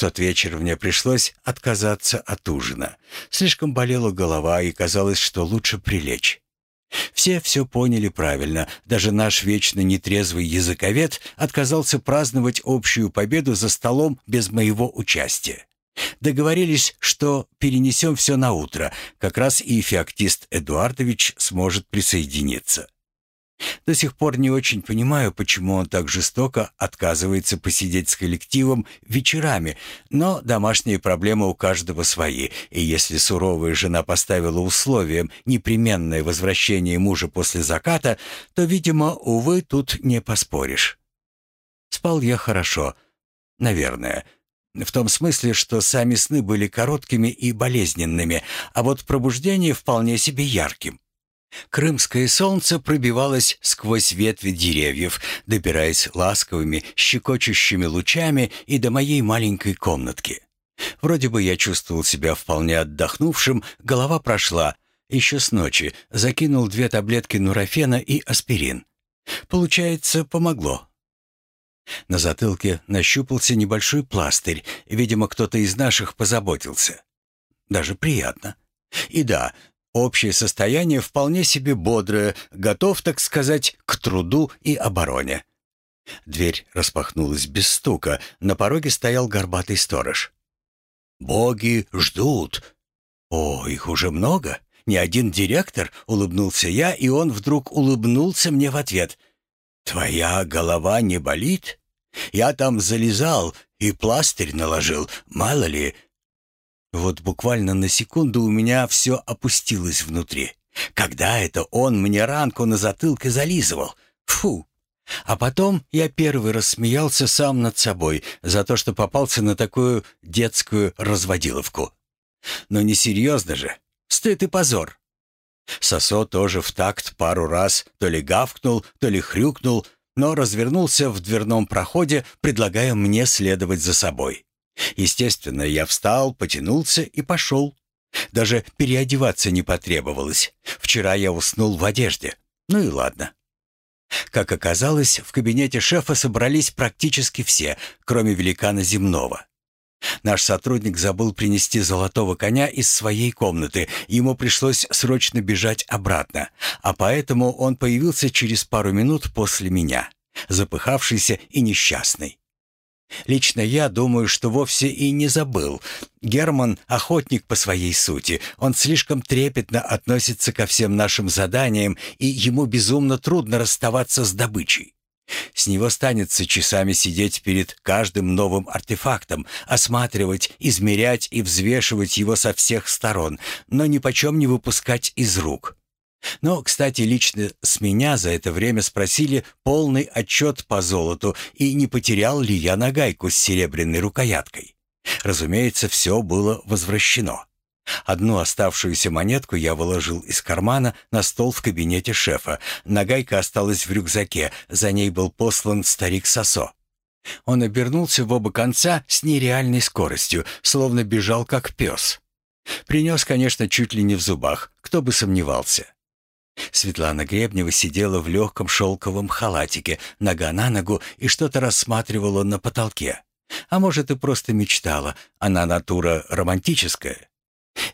тот вечер мне пришлось отказаться от ужина. Слишком болела голова, и казалось, что лучше прилечь. Все все поняли правильно. Даже наш вечно нетрезвый языковед отказался праздновать общую победу за столом без моего участия. Договорились, что перенесем все на утро. Как раз и феоктист Эдуардович сможет присоединиться. До сих пор не очень понимаю, почему он так жестоко отказывается посидеть с коллективом вечерами, но домашние проблемы у каждого свои, и если суровая жена поставила условием непременное возвращение мужа после заката, то, видимо, увы, тут не поспоришь. Спал я хорошо, наверное, в том смысле, что сами сны были короткими и болезненными, а вот пробуждение вполне себе ярким. Крымское солнце пробивалось сквозь ветви деревьев, добираясь ласковыми, щекочущими лучами и до моей маленькой комнатки. Вроде бы я чувствовал себя вполне отдохнувшим, голова прошла. Еще с ночи закинул две таблетки нурофена и аспирин. Получается, помогло. На затылке нащупался небольшой пластырь, видимо, кто-то из наших позаботился. Даже приятно. И да, Общее состояние вполне себе бодрое, готов, так сказать, к труду и обороне. Дверь распахнулась без стука, на пороге стоял горбатый сторож. «Боги ждут!» «О, их уже много? Не один директор?» — улыбнулся я, и он вдруг улыбнулся мне в ответ. «Твоя голова не болит? Я там залезал и пластырь наложил, мало ли, вот буквально на секунду у меня все опустилось внутри. Когда это он мне ранку на затылке зализывал? Фу! А потом я первый рассмеялся сам над собой за то, что попался на такую детскую разводиловку. Но не серьезно же. Стыд и позор. Сосо тоже в такт пару раз то ли гавкнул, то ли хрюкнул, но развернулся в дверном проходе, предлагая мне следовать за собой. Естественно, я встал, потянулся и пошел. Даже переодеваться не потребовалось. Вчера я уснул в одежде. Ну и ладно. Как оказалось, в кабинете шефа собрались практически все, кроме великана земного. Наш сотрудник забыл принести золотого коня из своей комнаты, ему пришлось срочно бежать обратно, а поэтому он появился через пару минут после меня, запыхавшийся и несчастный. Лично я думаю, что вовсе и не забыл. Герман — охотник по своей сути. Он слишком трепетно относится ко всем нашим заданиям, и ему безумно трудно расставаться с добычей. С него станется часами сидеть перед каждым новым артефактом, осматривать, измерять и взвешивать его со всех сторон, но ни почем не выпускать из рук. Но, кстати, лично с меня за это время спросили полный отчет по золоту и не потерял ли я нагайку с серебряной рукояткой. Разумеется, все было возвращено. Одну оставшуюся монетку я выложил из кармана на стол в кабинете шефа. Нагайка осталась в рюкзаке, за ней был послан старик Сосо. Он обернулся в оба конца с нереальной скоростью, словно бежал как пес. Принес, конечно, чуть ли не в зубах, кто бы сомневался. Светлана Гребнева сидела в легком шелковом халатике, нога на ногу, и что-то рассматривала на потолке. А может, и просто мечтала. Она натура романтическая.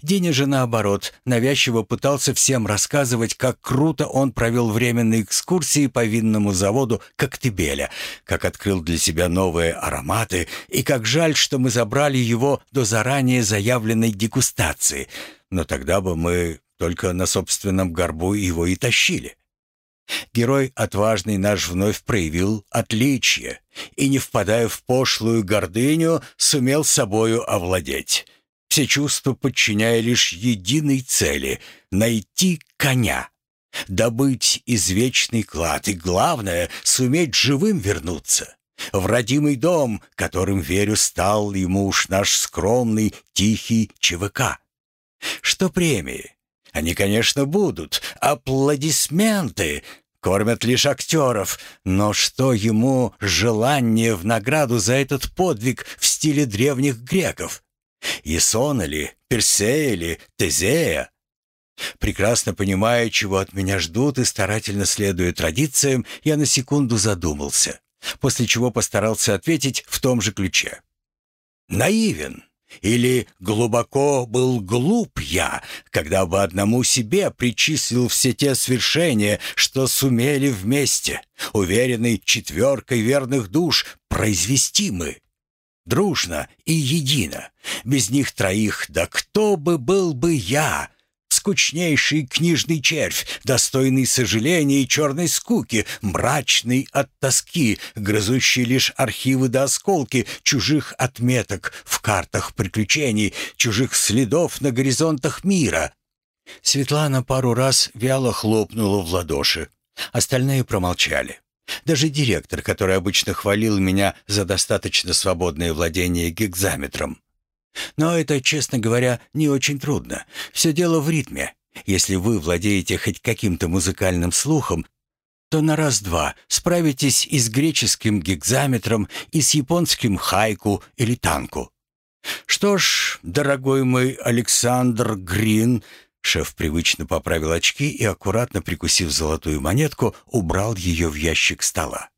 Деня же, наоборот, навязчиво пытался всем рассказывать, как круто он провел время на экскурсии по винному заводу Коктебеля, как открыл для себя новые ароматы, и как жаль, что мы забрали его до заранее заявленной дегустации. Но тогда бы мы только на собственном горбу его и тащили. Герой отважный наш вновь проявил отличие и, не впадая в пошлую гордыню, сумел собою овладеть, все чувства подчиняя лишь единой цели — найти коня, добыть извечный клад и, главное, суметь живым вернуться в родимый дом, которым, верю, стал ему уж наш скромный, тихий ЧВК. Что премии? Они, конечно, будут. Аплодисменты кормят лишь актеров. Но что ему желание в награду за этот подвиг в стиле древних греков? Исона ли, Персея ли, Тезея? Прекрасно понимая, чего от меня ждут и старательно следуя традициям, я на секунду задумался, после чего постарался ответить в том же ключе. наивен. Или глубоко был глуп я, когда бы одному себе причислил все те свершения, что сумели вместе, уверенный четверкой верных душ, произвести мы. Дружно и едино. Без них троих, да кто бы был бы я, скучнейший книжный червь, достойный сожаления и черной скуки, мрачный от тоски, грызущий лишь архивы до осколки чужих отметок в картах приключений, чужих следов на горизонтах мира. Светлана пару раз вяло хлопнула в ладоши. Остальные промолчали. Даже директор, который обычно хвалил меня за достаточно свободное владение гигзаметром. Но это, честно говоря, не очень трудно. Все дело в ритме. Если вы владеете хоть каким-то музыкальным слухом, то на раз-два справитесь и с греческим гигзаметром, и с японским хайку или танку. Что ж, дорогой мой Александр Грин, шеф привычно поправил очки и, аккуратно прикусив золотую монетку, убрал ее в ящик стола.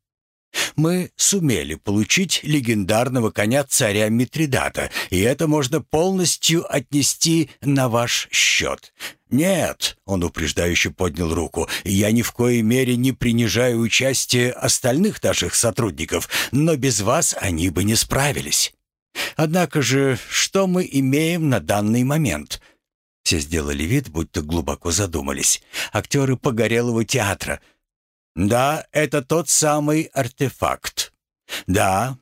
Мы сумели получить легендарного коня царя Митридата, и это можно полностью отнести на ваш счет. Нет, он упреждающе поднял руку, я ни в коей мере не принижаю участие остальных наших сотрудников, но без вас они бы не справились. Однако же, что мы имеем на данный момент? Все сделали вид, будто глубоко задумались. Актеры погорелого театра — да, это тот самый артефакт. Да,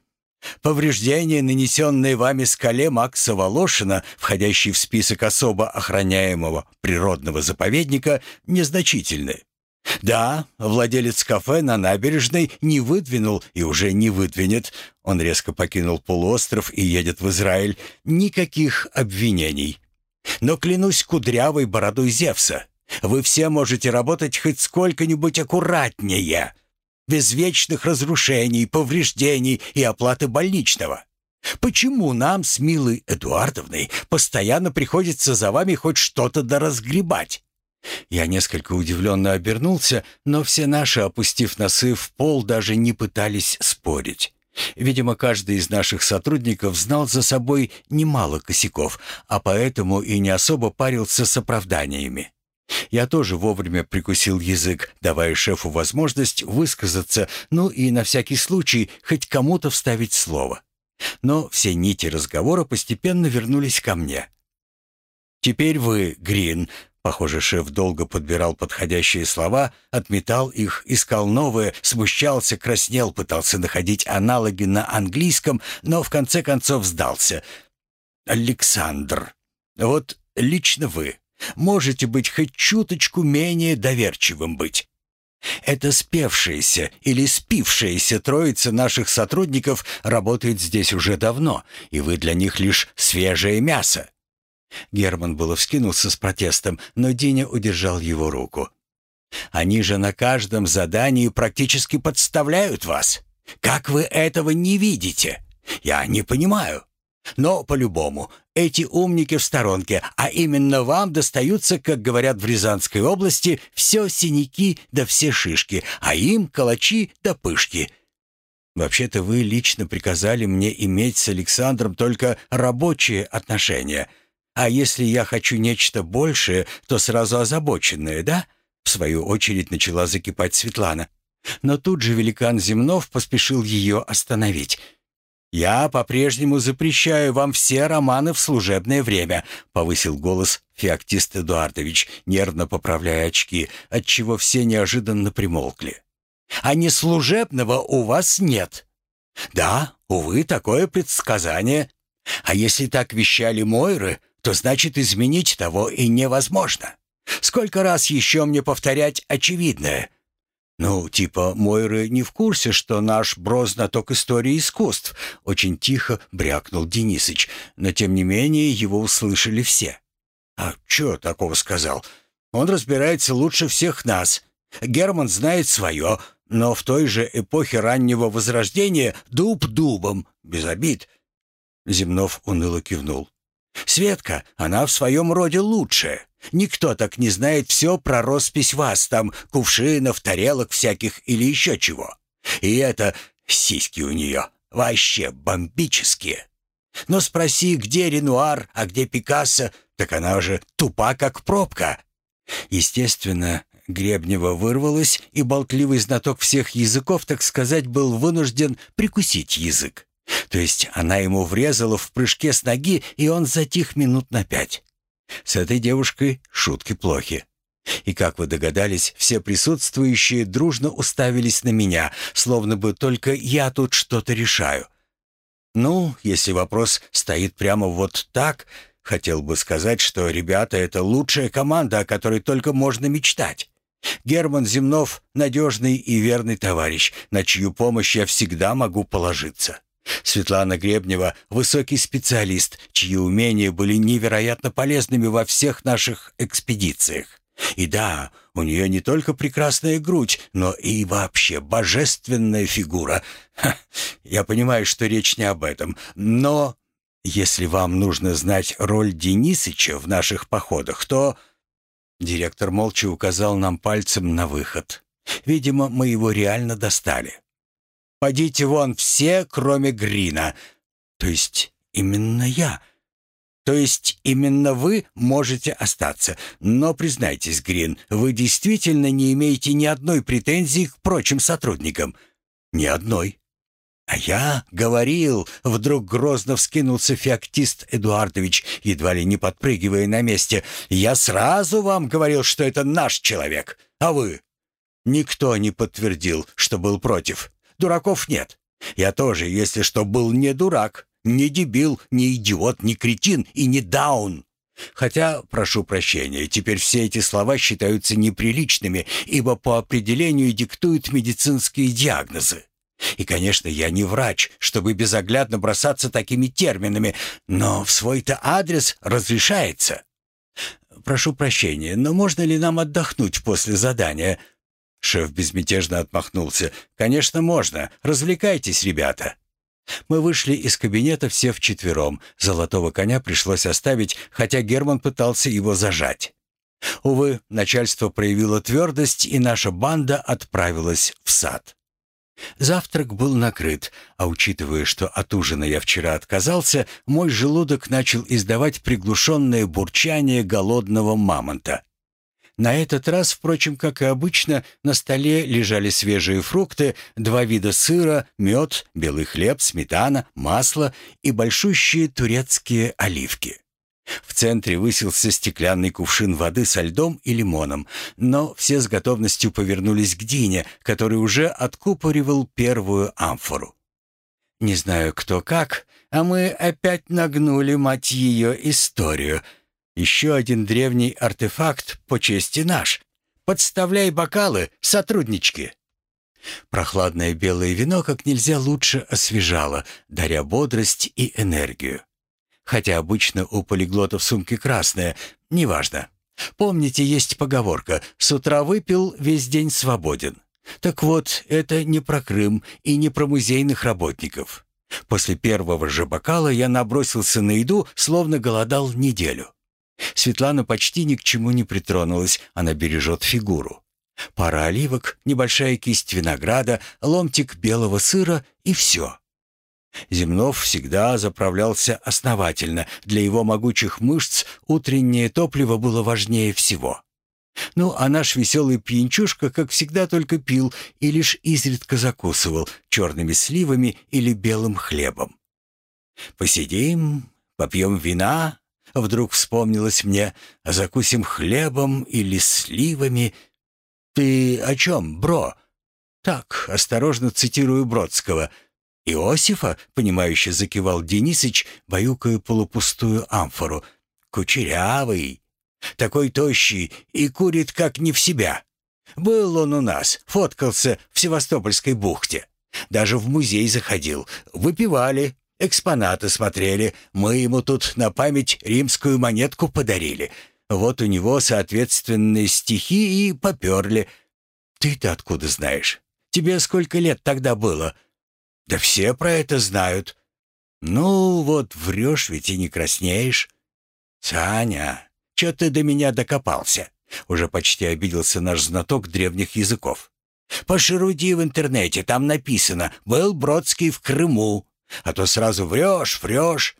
повреждения, нанесенные вами скале Макса Волошина, входящий в список особо охраняемого природного заповедника, незначительны. Да, владелец кафе на набережной не выдвинул и уже не выдвинет, он резко покинул полуостров и едет в Израиль, никаких обвинений. Но клянусь кудрявой бородой Зевса, вы все можете работать хоть сколько-нибудь аккуратнее, без вечных разрушений, повреждений и оплаты больничного. Почему нам с Милой Эдуардовной постоянно приходится за вами хоть что-то доразгребать? Я несколько удивленно обернулся, но все наши, опустив носы в пол, даже не пытались спорить. Видимо, каждый из наших сотрудников знал за собой немало косяков, а поэтому и не особо парился с оправданиями. Я тоже вовремя прикусил язык, давая шефу возможность высказаться, ну и на всякий случай хоть кому-то вставить слово. Но все нити разговора постепенно вернулись ко мне. «Теперь вы, Грин», Похоже, шеф долго подбирал подходящие слова, отметал их, искал новые, смущался, краснел, пытался находить аналоги на английском, но в конце концов сдался. «Александр, вот лично вы, Можете быть хоть чуточку менее доверчивым быть. Это спевшаяся или спившаяся троица наших сотрудников работает здесь уже давно, и вы для них лишь свежее мясо. Герман было вскинулся с протестом, но Диня удержал его руку. Они же на каждом задании практически подставляют вас. Как вы этого не видите? Я не понимаю. Но по-любому, эти умники в сторонке, а именно вам достаются, как говорят в Рязанской области, все синяки да все шишки, а им калачи да пышки. Вообще-то вы лично приказали мне иметь с Александром только рабочие отношения. А если я хочу нечто большее, то сразу озабоченное, да? В свою очередь начала закипать Светлана. Но тут же великан Земнов поспешил ее остановить — «Я по-прежнему запрещаю вам все романы в служебное время», — повысил голос Феоктист Эдуардович, нервно поправляя очки, отчего все неожиданно примолкли. «А не служебного у вас нет». «Да, увы, такое предсказание. А если так вещали Мойры, то значит изменить того и невозможно. Сколько раз еще мне повторять очевидное?» «Ну, типа, Мойры не в курсе, что наш бро знаток истории искусств», — очень тихо брякнул Денисыч, но тем не менее его услышали все. «А чё такого сказал? Он разбирается лучше всех нас. Герман знает свое, но в той же эпохе раннего Возрождения дуб дубом, без обид». Земнов уныло кивнул. «Светка, она в своем роде лучшая. Никто так не знает все про роспись вас там, кувшинов, тарелок всяких или еще чего. И это сиськи у нее вообще бомбические. Но спроси, где Ренуар, а где Пикассо, так она уже тупа, как пробка». Естественно, Гребнева вырвалась, и болтливый знаток всех языков, так сказать, был вынужден прикусить язык. То есть она ему врезала в прыжке с ноги, и он затих минут на пять. С этой девушкой шутки плохи. И, как вы догадались, все присутствующие дружно уставились на меня, словно бы только я тут что-то решаю. Ну, если вопрос стоит прямо вот так, хотел бы сказать, что ребята — это лучшая команда, о которой только можно мечтать. Герман Земнов — надежный и верный товарищ, на чью помощь я всегда могу положиться. Светлана Гребнева — высокий специалист, чьи умения были невероятно полезными во всех наших экспедициях. И да, у нее не только прекрасная грудь, но и вообще божественная фигура. Ха, я понимаю, что речь не об этом, но если вам нужно знать роль Денисыча в наших походах, то Директор молча указал нам пальцем на выход. Видимо, мы его реально достали. «Подите вон все, кроме Грина. То есть именно я. То есть именно вы можете остаться. Но признайтесь, Грин, вы действительно не имеете ни одной претензии к прочим сотрудникам. Ни одной. «А я говорил!» — вдруг грозно вскинулся феоктист Эдуардович, едва ли не подпрыгивая на месте. «Я сразу вам говорил, что это наш человек, а вы?» Никто не подтвердил, что был против. Дураков нет. Я тоже, если что, был не дурак, не дебил, не идиот, не кретин и не даун. Хотя, прошу прощения, теперь все эти слова считаются неприличными, ибо по определению диктуют медицинские диагнозы. И, конечно, я не врач, чтобы безоглядно бросаться такими терминами, но в свой-то адрес разрешается. Прошу прощения, но можно ли нам отдохнуть после задания? Шеф безмятежно отмахнулся. Конечно, можно. Развлекайтесь, ребята. Мы вышли из кабинета все вчетвером. Золотого коня пришлось оставить, хотя Герман пытался его зажать. Увы, начальство проявило твердость, и наша банда отправилась в сад. Завтрак был накрыт, а учитывая, что от ужина я вчера отказался, мой желудок начал издавать приглушенное бурчание голодного мамонта. На этот раз, впрочем, как и обычно, на столе лежали свежие фрукты, два вида сыра, мед, белый хлеб, сметана, масло и большущие турецкие оливки. В центре высился стеклянный кувшин воды со льдом и лимоном, но все с готовностью повернулись к Дине, который уже откупоривал первую амфору. Не знаю кто как, а мы опять нагнули, мать ее, историю. Еще один древний артефакт по чести наш. Подставляй бокалы, сотруднички. Прохладное белое вино как нельзя лучше освежало, даря бодрость и энергию хотя обычно у полиглотов сумки красная, неважно. Помните, есть поговорка «С утра выпил, весь день свободен». Так вот, это не про Крым и не про музейных работников. После первого же бокала я набросился на еду, словно голодал неделю. Светлана почти ни к чему не притронулась, она бережет фигуру. Пара оливок, небольшая кисть винограда, ломтик белого сыра и все. Земнов всегда заправлялся основательно. Для его могучих мышц утреннее топливо было важнее всего. Ну, а наш веселый пьянчушка, как всегда, только пил и лишь изредка закусывал черными сливами или белым хлебом. «Посидим, попьем вина», — вдруг вспомнилось мне, «а закусим хлебом или сливами». «Ты о чем, бро?» «Так, осторожно цитирую Бродского — «Иосифа?» — понимающе закивал Денисыч, баюкая полупустую амфору. «Кучерявый, такой тощий и курит как не в себя. Был он у нас, фоткался в Севастопольской бухте. Даже в музей заходил. Выпивали, экспонаты смотрели. Мы ему тут на память римскую монетку подарили. Вот у него соответственные стихи и поперли. Ты-то откуда знаешь? Тебе сколько лет тогда было?» Да все про это знают. Ну, вот врешь ведь и не краснеешь. Саня, чё ты до меня докопался? Уже почти обиделся наш знаток древних языков. Пошеруди в интернете, там написано «Был Бродский в Крыму». А то сразу врешь, врешь.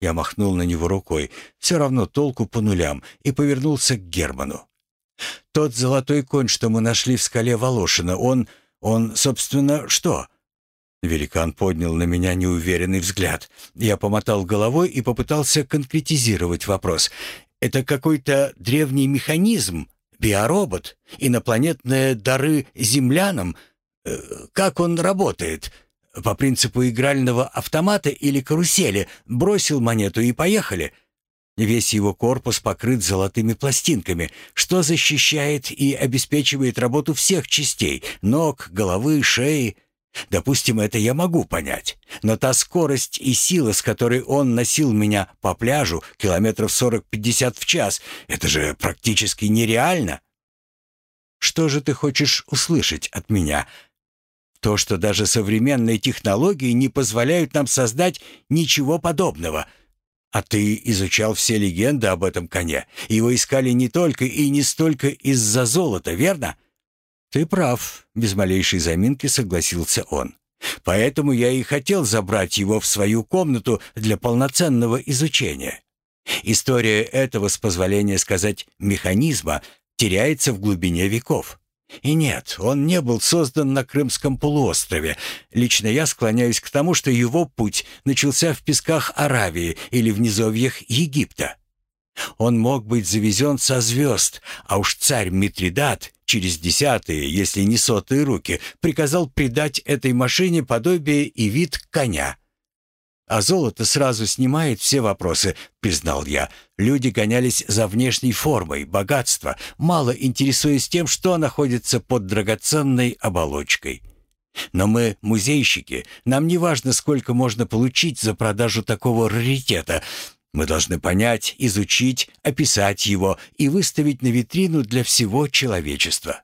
Я махнул на него рукой, все равно толку по нулям, и повернулся к Герману. «Тот золотой конь, что мы нашли в скале Волошина, он... он, собственно, что?» Великан поднял на меня неуверенный взгляд. Я помотал головой и попытался конкретизировать вопрос. «Это какой-то древний механизм? Биоробот? Инопланетные дары землянам? Э, как он работает? По принципу игрального автомата или карусели? Бросил монету и поехали?» Весь его корпус покрыт золотыми пластинками, что защищает и обеспечивает работу всех частей — ног, головы, шеи — Допустим, это я могу понять. Но та скорость и сила, с которой он носил меня по пляжу километров 40-50 в час, это же практически нереально. Что же ты хочешь услышать от меня? То, что даже современные технологии не позволяют нам создать ничего подобного. А ты изучал все легенды об этом коне. Его искали не только и не столько из-за золота, верно? — «Ты прав», — без малейшей заминки согласился он. «Поэтому я и хотел забрать его в свою комнату для полноценного изучения. История этого, с позволения сказать, механизма теряется в глубине веков. И нет, он не был создан на Крымском полуострове. Лично я склоняюсь к тому, что его путь начался в песках Аравии или в низовьях Египта. Он мог быть завезен со звезд, а уж царь Митридат через десятые, если не сотые руки, приказал придать этой машине подобие и вид коня. «А золото сразу снимает все вопросы», — признал я. Люди гонялись за внешней формой, богатство, мало интересуясь тем, что находится под драгоценной оболочкой. Но мы музейщики, нам не важно, сколько можно получить за продажу такого раритета. Мы должны понять, изучить, описать его и выставить на витрину для всего человечества.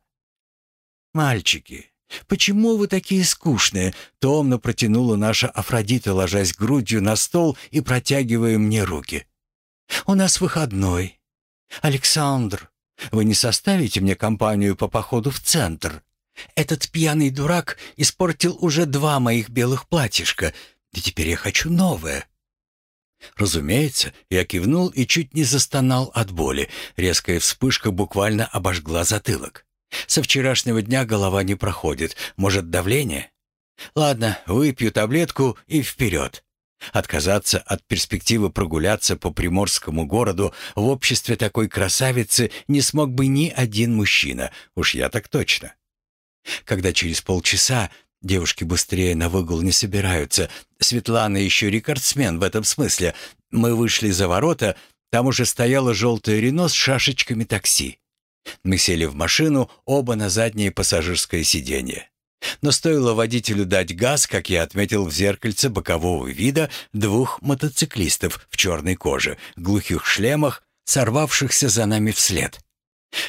«Мальчики, почему вы такие скучные?» — томно протянула наша Афродита, ложась грудью на стол и протягивая мне руки. «У нас выходной. Александр, вы не составите мне компанию по походу в центр? Этот пьяный дурак испортил уже два моих белых платьишка, и теперь я хочу новое». Разумеется, я кивнул и чуть не застонал от боли. Резкая вспышка буквально обожгла затылок. Со вчерашнего дня голова не проходит. Может, давление? Ладно, выпью таблетку и вперед. Отказаться от перспективы прогуляться по приморскому городу в обществе такой красавицы не смог бы ни один мужчина, уж я так точно. Когда через полчаса Девушки быстрее на выгул не собираются. Светлана еще рекордсмен в этом смысле. Мы вышли за ворота, там уже стояло желтое Рено с шашечками такси. Мы сели в машину, оба на заднее пассажирское сиденье. Но стоило водителю дать газ, как я отметил в зеркальце бокового вида двух мотоциклистов в черной коже, глухих шлемах, сорвавшихся за нами вслед.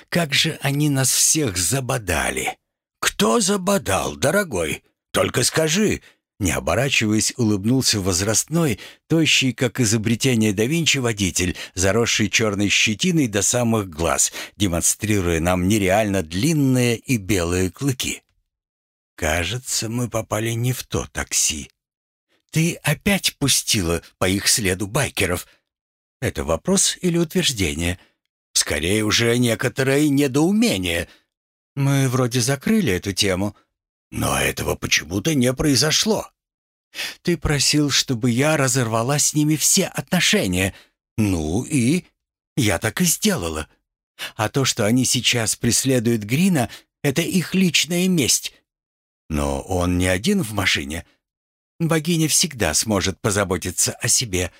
Как же они нас всех забодали! «Кто забодал, дорогой? Только скажи!» Не оборачиваясь, улыбнулся возрастной, тощий, как изобретение да Винчи, водитель, заросший черной щетиной до самых глаз, демонстрируя нам нереально длинные и белые клыки. «Кажется, мы попали не в то такси. Ты опять пустила по их следу байкеров. Это вопрос или утверждение? Скорее уже некоторое недоумение». Мы вроде закрыли эту тему, но этого почему-то не произошло. Ты просил, чтобы я разорвала с ними все отношения. Ну и я так и сделала. А то, что они сейчас преследуют Грина, это их личная месть. Но он не один в машине. Богиня всегда сможет позаботиться о себе.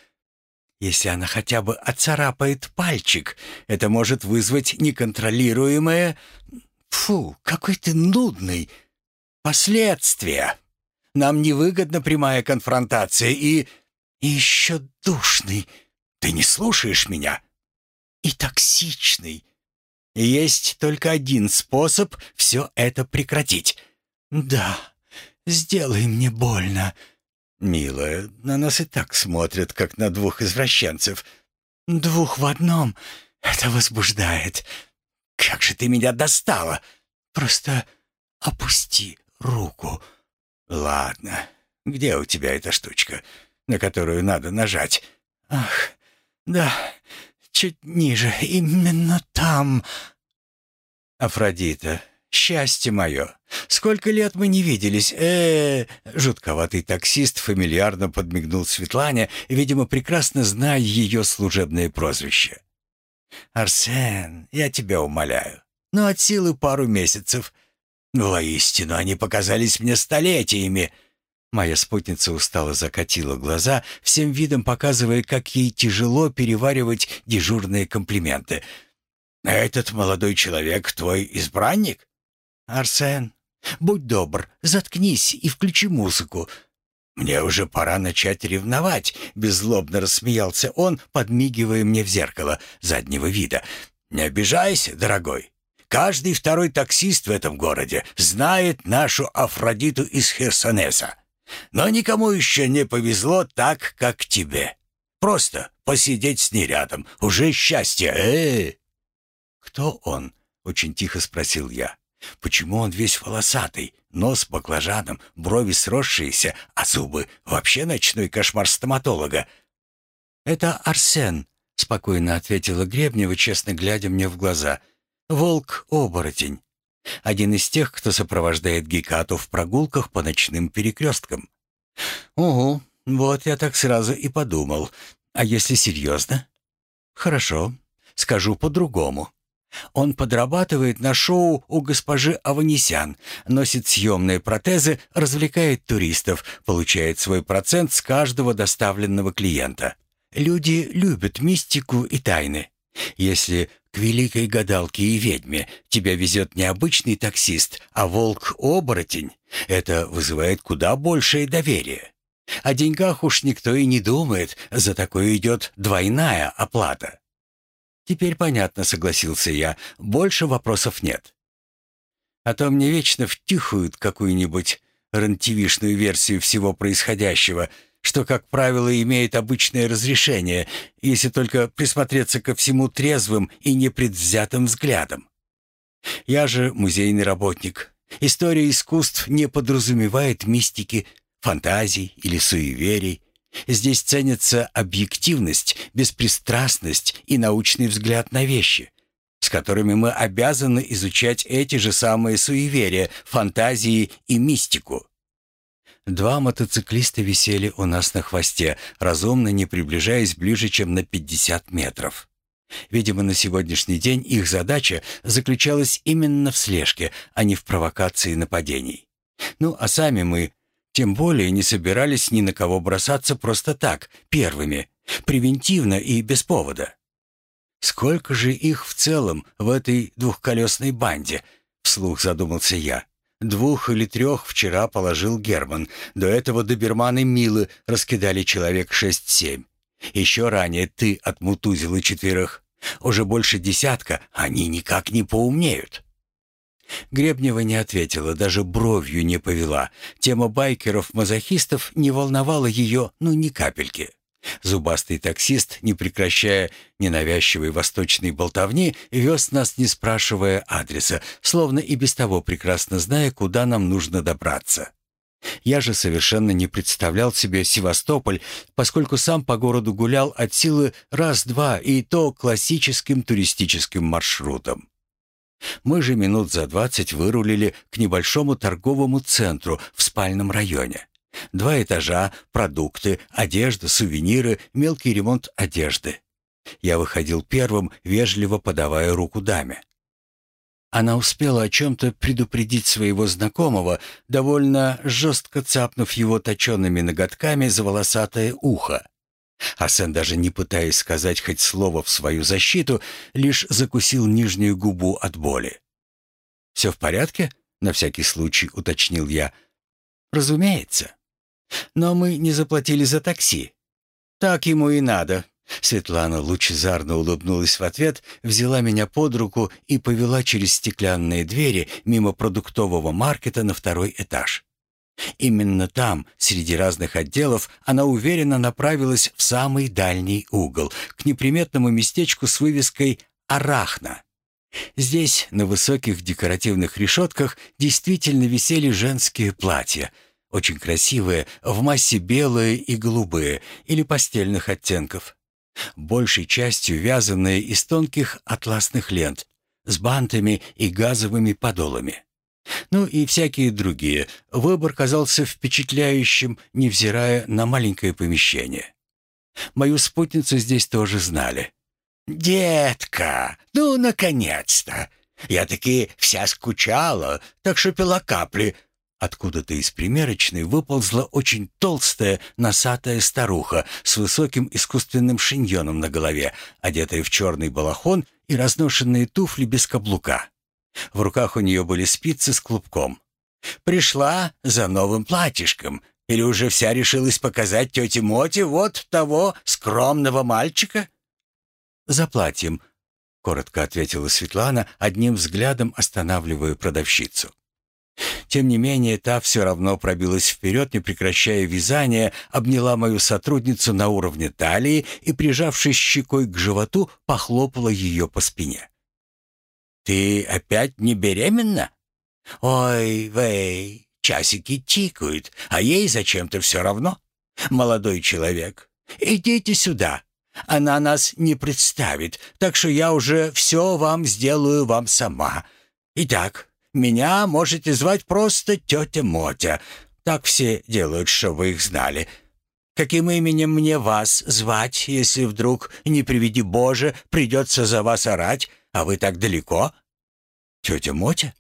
Если она хотя бы оцарапает пальчик, это может вызвать неконтролируемое Фу, какой ты нудный. Последствия. Нам невыгодна прямая конфронтация и... и еще душный. Ты не слушаешь меня? И токсичный. Есть только один способ все это прекратить. Да, сделай мне больно. Милая, на нас и так смотрят, как на двух извращенцев. Двух в одном. Это возбуждает. «Как же ты меня достала! Просто опусти руку». «Ладно. Где у тебя эта штучка, на которую надо нажать? Ах, да, чуть ниже, именно там. Афродита, счастье мое, сколько лет мы не виделись, э, -э, Жутковатый таксист фамильярно подмигнул Светлане, видимо, прекрасно зная ее служебное прозвище. «Арсен, я тебя умоляю, ну от силы пару месяцев. Воистину, они показались мне столетиями». Моя спутница устало закатила глаза, всем видом показывая, как ей тяжело переваривать дежурные комплименты. «Этот молодой человек твой избранник?» «Арсен, будь добр, заткнись и включи музыку». «Мне уже пора начать ревновать», — беззлобно рассмеялся он, подмигивая мне в зеркало заднего вида. «Не обижайся, дорогой. Каждый второй таксист в этом городе знает нашу Афродиту из Херсонеса. Но никому еще не повезло так, как тебе. Просто посидеть с ней рядом — уже счастье. Э, -э, «Кто он?» — очень тихо спросил я. «Почему он весь волосатый, нос баклажаном, брови сросшиеся, а зубы — вообще ночной кошмар стоматолога?» «Это Арсен», — спокойно ответила Гребнева, честно глядя мне в глаза. «Волк-оборотень. Один из тех, кто сопровождает Гекату в прогулках по ночным перекресткам. «Угу, вот я так сразу и подумал. А если серьезно?» «Хорошо, скажу по-другому. Он подрабатывает на шоу у госпожи Аванесян, носит съемные протезы, развлекает туристов, получает свой процент с каждого доставленного клиента. Люди любят мистику и тайны. Если к великой гадалке и ведьме тебя везет не обычный таксист, а волк-оборотень, это вызывает куда большее доверие. О деньгах уж никто и не думает, за такое идет двойная оплата. Теперь понятно, согласился я, больше вопросов нет. А то мне вечно втихуют какую-нибудь рантивишную версию всего происходящего — что, как правило, имеет обычное разрешение, если только присмотреться ко всему трезвым и непредвзятым взглядом. Я же музейный работник. История искусств не подразумевает мистики, фантазий или суеверий. Здесь ценятся объективность, беспристрастность и научный взгляд на вещи, с которыми мы обязаны изучать эти же самые суеверия, фантазии и мистику. Два мотоциклиста висели у нас на хвосте, разумно не приближаясь ближе, чем на 50 метров. Видимо, на сегодняшний день их задача заключалась именно в слежке, а не в провокации нападений. Ну, а сами мы тем более не собирались ни на кого бросаться просто так, первыми, превентивно и без повода. «Сколько же их в целом в этой двухколесной банде?» — вслух задумался я. Двух или трех вчера положил Герман. До этого доберманы Милы раскидали человек шесть-семь. Еще ранее ты отмутузил и четверых. Уже больше десятка, они никак не поумнеют». Гребнева не ответила, даже бровью не повела. Тема байкеров-мазохистов не волновала ее, ну, ни капельки. Зубастый таксист, не прекращая ненавязчивой восточной болтовни, вез нас, не спрашивая адреса, словно и без того прекрасно зная, куда нам нужно добраться. Я же совершенно не представлял себе Севастополь, поскольку сам по городу гулял от силы раз-два и то классическим туристическим маршрутом. Мы же минут за двадцать вырулили к небольшому торговому центру в спальном районе. Два этажа, продукты, одежда, сувениры, мелкий ремонт одежды. Я выходил первым, вежливо подавая руку даме. Она успела о чем-то предупредить своего знакомого, довольно жестко цапнув его точенными ноготками за волосатое ухо. Асен, даже не пытаясь сказать хоть слово в свою защиту, лишь закусил нижнюю губу от боли. «Все в порядке?» — на всякий случай уточнил я. «Разумеется». Но мы не заплатили за такси. Так ему и надо. Светлана лучезарно улыбнулась в ответ, взяла меня под руку и повела через стеклянные двери мимо продуктового маркета на второй этаж. Именно там, среди разных отделов, она уверенно направилась в самый дальний угол, к неприметному местечку с вывеской «Арахна». Здесь, на высоких декоративных решетках, действительно висели женские платья — очень красивые, в массе белые и голубые или постельных оттенков. Большей частью вязаные из тонких атласных лент с бантами и газовыми подолами. Ну и всякие другие. Выбор казался впечатляющим, невзирая на маленькое помещение. Мою спутницу здесь тоже знали. «Детка, ну, наконец-то! Я таки вся скучала, так что пила капли». Откуда-то из примерочной выползла очень толстая, носатая старуха с высоким искусственным шиньоном на голове, одетая в черный балахон и разношенные туфли без каблука. В руках у нее были спицы с клубком. «Пришла за новым платьишком. Или уже вся решилась показать тете Моте вот того скромного мальчика?» «За платьем», — коротко ответила Светлана, одним взглядом останавливая продавщицу. Тем не менее, та все равно пробилась вперед, не прекращая вязания, обняла мою сотрудницу на уровне талии и, прижавшись щекой к животу, похлопала ее по спине. «Ты опять не беременна? Ой, вей, часики тикают, а ей зачем-то все равно. Молодой человек, идите сюда. Она нас не представит, так что я уже все вам сделаю вам сама. Итак, меня можете звать просто тетя Мотя. Так все делают, чтобы их знали. Каким именем мне вас звать, если вдруг, не приведи Боже, придется за вас орать, а вы так далеко?» «Тетя Мотя?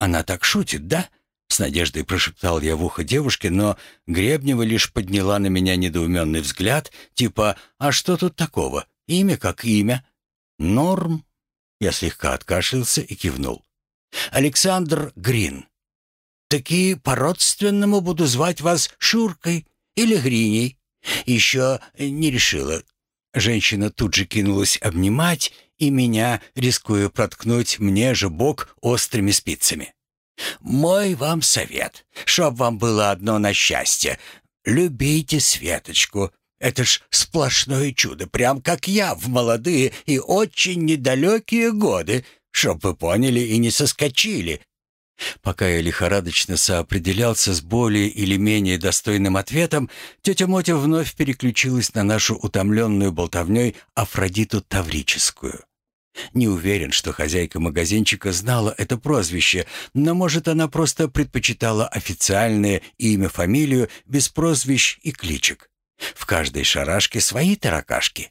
Она так шутит, да?» С надеждой прошептал я в ухо девушке, но Гребнева лишь подняла на меня недоуменный взгляд, типа «А что тут такого? Имя как имя». «Норм». Я слегка откашлялся и кивнул. «Александр Грин». «Таки по-родственному буду звать вас Шуркой или Гриней. Еще не решила». Женщина тут же кинулась обнимать и меня, рискуя проткнуть мне же бок острыми спицами. «Мой вам совет, чтоб вам было одно на счастье. Любите Светочку. Это ж сплошное чудо, прям как я в молодые и очень недалекие годы, чтоб вы поняли и не соскочили». Пока я лихорадочно соопределялся с более или менее достойным ответом, тетя Мотя вновь переключилась на нашу утомленную болтовней Афродиту Таврическую. Не уверен, что хозяйка магазинчика знала это прозвище, но, может, она просто предпочитала официальное имя-фамилию без прозвищ и кличек. В каждой шарашке свои таракашки.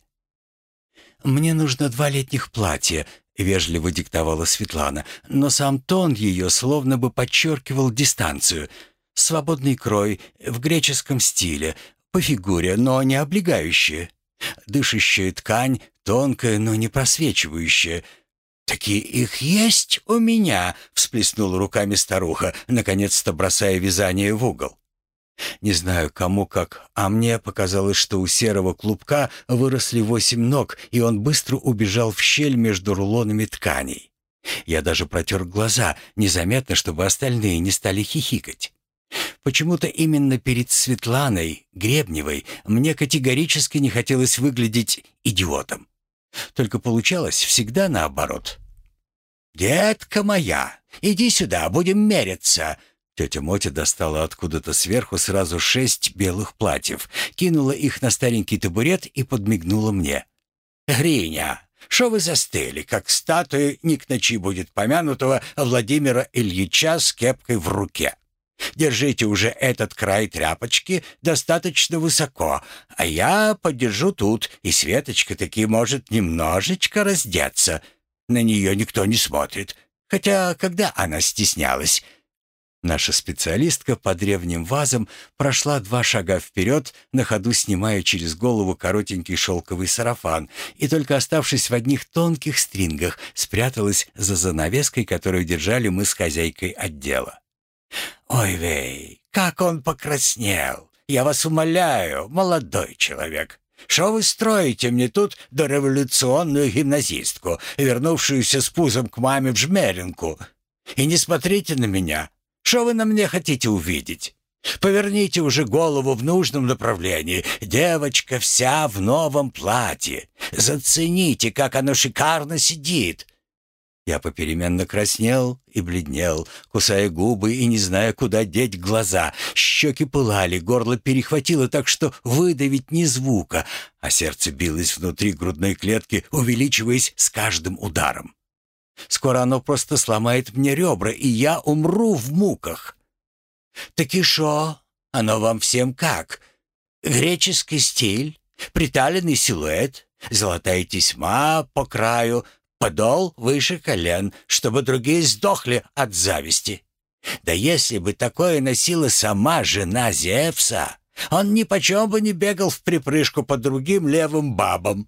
«Мне нужно два летних платья», — вежливо диктовала Светлана, но сам тон ее словно бы подчеркивал дистанцию. «Свободный крой, в греческом стиле, по фигуре, но не облегающие. Дышащая ткань, тонкая, но не просвечивающая. «Такие их есть у меня!» — всплеснула руками старуха, наконец-то бросая вязание в угол. Не знаю, кому как, а мне показалось, что у серого клубка выросли восемь ног, и он быстро убежал в щель между рулонами тканей. Я даже протер глаза, незаметно, чтобы остальные не стали хихикать. Почему-то именно перед Светланой Гребневой мне категорически не хотелось выглядеть идиотом. Только получалось всегда наоборот. «Детка моя, иди сюда, будем мериться!» Тетя Мотя достала откуда-то сверху сразу шесть белых платьев, кинула их на старенький табурет и подмигнула мне. «Гриня, что вы застыли, как статуя не к ночи будет помянутого Владимира Ильича с кепкой в руке? Держите уже этот край тряпочки достаточно высоко, а я подержу тут, и Светочка таки может немножечко раздеться. На нее никто не смотрит, хотя когда она стеснялась?» Наша специалистка по древним вазам прошла два шага вперед, на ходу снимая через голову коротенький шелковый сарафан, и только оставшись в одних тонких стрингах, спряталась за занавеской, которую держали мы с хозяйкой отдела. «Ой, вей, как он покраснел! Я вас умоляю, молодой человек!» Что вы строите мне тут дореволюционную гимназистку, вернувшуюся с пузом к маме в Жмеринку? И не смотрите на меня. Что вы на мне хотите увидеть? Поверните уже голову в нужном направлении. Девочка вся в новом платье. Зацените, как оно шикарно сидит. Я попеременно краснел и бледнел, кусая губы и не зная, куда деть глаза. Щеки пылали, горло перехватило так, что выдавить ни звука, а сердце билось внутри грудной клетки, увеличиваясь с каждым ударом. Скоро оно просто сломает мне ребра, и я умру в муках. «Так и шо? Оно вам всем как? Греческий стиль, приталенный силуэт, золотая тесьма по краю, подол выше колен, чтобы другие сдохли от зависти. Да если бы такое носила сама жена Зевса, он ни почем бы не бегал в припрыжку по другим левым бабам.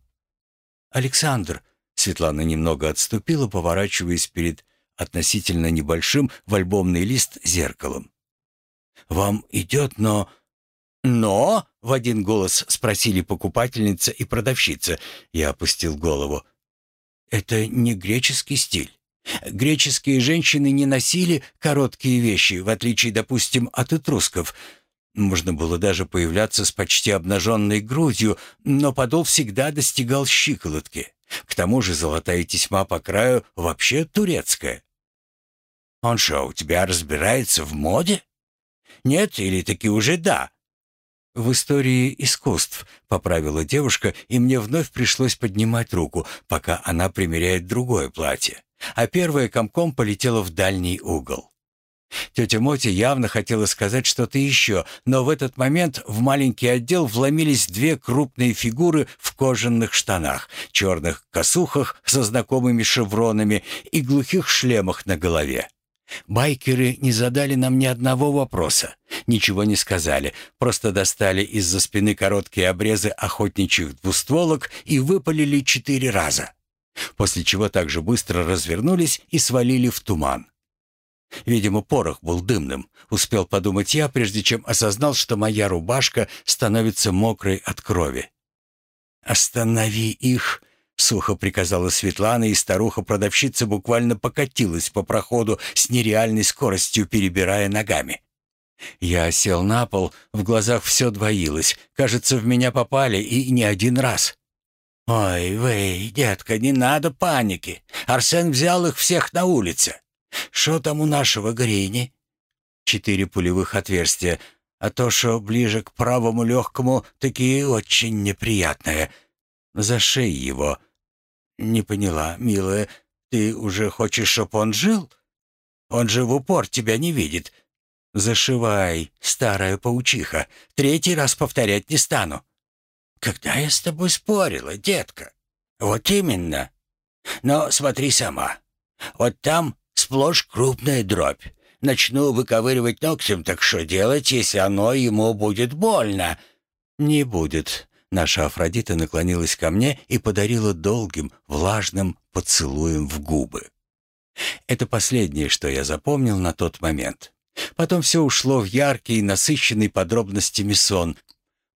Александр, Светлана немного отступила, поворачиваясь перед относительно небольшим в альбомный лист зеркалом. «Вам идет, но...» «Но?» — в один голос спросили покупательница и продавщица. Я опустил голову. Это не греческий стиль. Греческие женщины не носили короткие вещи, в отличие, допустим, от этрусков. Можно было даже появляться с почти обнаженной грудью, но подол всегда достигал щиколотки. К тому же золотая тесьма по краю вообще турецкая. «Он что, у тебя разбирается в моде?» «Нет или таки уже да?» «В истории искусств», — поправила девушка, и мне вновь пришлось поднимать руку, пока она примеряет другое платье, а первое комком полетело в дальний угол. Тетя Мотя явно хотела сказать что-то еще, но в этот момент в маленький отдел вломились две крупные фигуры в кожаных штанах, черных косухах со знакомыми шевронами и глухих шлемах на голове. Байкеры не задали нам ни одного вопроса, ничего не сказали, просто достали из-за спины короткие обрезы охотничьих двустволок и выпалили четыре раза, после чего также быстро развернулись и свалили в туман. Видимо, порох был дымным, успел подумать я, прежде чем осознал, что моя рубашка становится мокрой от крови. «Останови их!» Сухо приказала Светлана, и старуха-продавщица буквально покатилась по проходу с нереальной скоростью, перебирая ногами. Я сел на пол, в глазах все двоилось. Кажется, в меня попали и не один раз. «Ой, вей, детка, не надо паники. Арсен взял их всех на улице. Что там у нашего Грини?» Четыре пулевых отверстия, а то, что ближе к правому легкому, такие очень неприятные. Зашей его, «Не поняла, милая, ты уже хочешь, чтоб он жил? Он же в упор тебя не видит. Зашивай, старая паучиха, третий раз повторять не стану». «Когда я с тобой спорила, детка?» «Вот именно. Но смотри сама. Вот там сплошь крупная дробь. Начну выковыривать ногтем, так что делать, если оно ему будет больно?» «Не будет. Наша Афродита наклонилась ко мне и подарила долгим, влажным поцелуем в губы. Это последнее, что я запомнил на тот момент. Потом все ушло в яркий, насыщенный подробностями сон,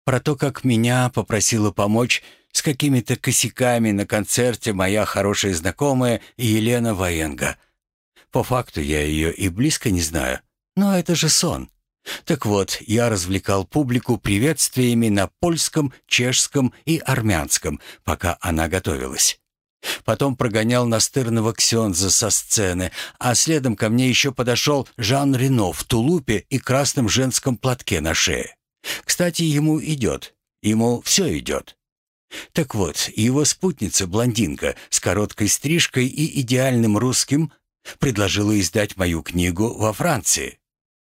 про то, как меня попросила помочь с какими-то косяками на концерте моя хорошая знакомая Елена Ваенга. По факту я ее и близко не знаю, но это же сон. Так вот, я развлекал публику приветствиями на польском, чешском и армянском, пока она готовилась. Потом прогонял настырного Ксенза со сцены, а следом ко мне еще подошел Жан Рено в тулупе и красном женском платке на шее. Кстати, ему идет. Ему все идет. Так вот, его спутница, блондинка, с короткой стрижкой и идеальным русским, предложила издать мою книгу во Франции.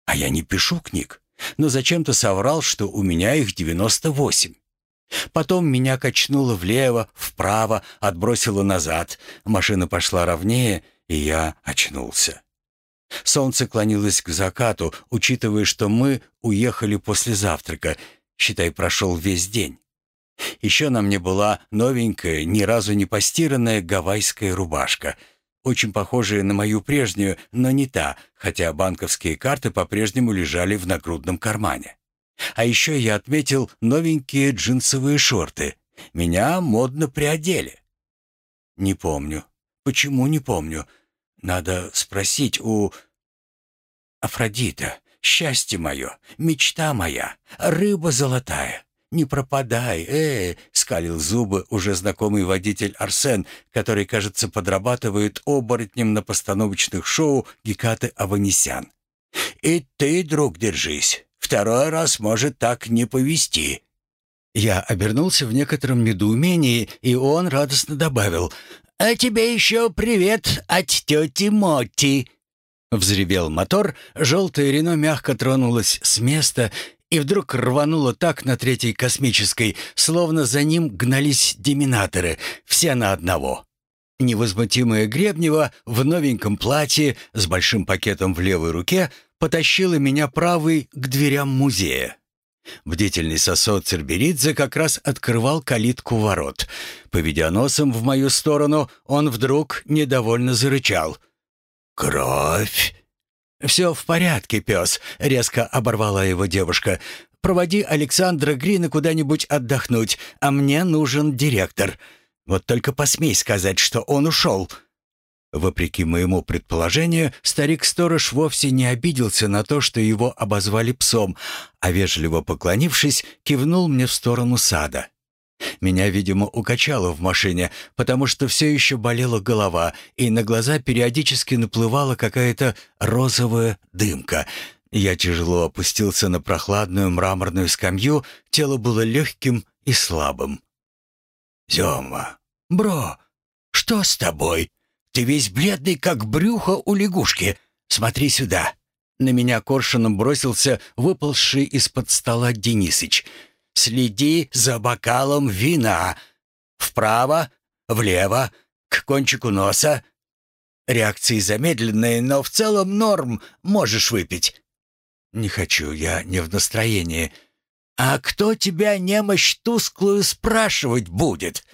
А я не пишу книг, но зачем-то соврал, что у меня их 98. Потом меня качнуло влево, вправо, отбросило назад. Машина пошла ровнее, и я очнулся. Солнце клонилось к закату, учитывая, что мы уехали после завтрака. Считай, прошел весь день. Еще на мне была новенькая, ни разу не постиранная гавайская рубашка — очень похожая на мою прежнюю, но не та, хотя банковские карты по-прежнему лежали в нагрудном кармане. А еще я отметил новенькие джинсовые шорты. Меня модно приодели. Не помню. Почему не помню? Надо спросить у... Афродита, счастье мое, мечта моя, рыба золотая. Не пропадай, э, скалил зубы уже знакомый водитель Арсен, который, кажется, подрабатывает оборотнем на постановочных шоу Гекаты Аванесян. И ты, друг, держись. Второй раз может так не повести. Я обернулся в некотором недоумении, и он радостно добавил «А тебе еще привет от тети Моти!» Взревел мотор, желтое Рено мягко тронулось с места и вдруг рвануло так на третьей космической, словно за ним гнались деминаторы, все на одного. Невозмутимая Гребнева в новеньком платье с большим пакетом в левой руке потащила меня правой к дверям музея. Бдительный сосод Церберидзе как раз открывал калитку ворот. Поведя носом в мою сторону, он вдруг недовольно зарычал. «Кровь!» «Все в порядке, пес», — резко оборвала его девушка. «Проводи Александра Грина куда-нибудь отдохнуть, а мне нужен директор. Вот только посмей сказать, что он ушел». Вопреки моему предположению, старик-сторож вовсе не обиделся на то, что его обозвали псом, а вежливо поклонившись, кивнул мне в сторону сада. Меня, видимо, укачало в машине, потому что все еще болела голова, и на глаза периодически наплывала какая-то розовая дымка. Я тяжело опустился на прохладную мраморную скамью, тело было легким и слабым. «Зема, бро, что с тобой? Ты весь бледный, как брюхо у лягушки. Смотри сюда!» На меня коршуном бросился выползший из-под стола Денисыч — Следи за бокалом вина. Вправо, влево, к кончику носа. Реакции замедленные, но в целом норм, можешь выпить. Не хочу, я не в настроении. А кто тебя немощь тусклую спрашивать будет?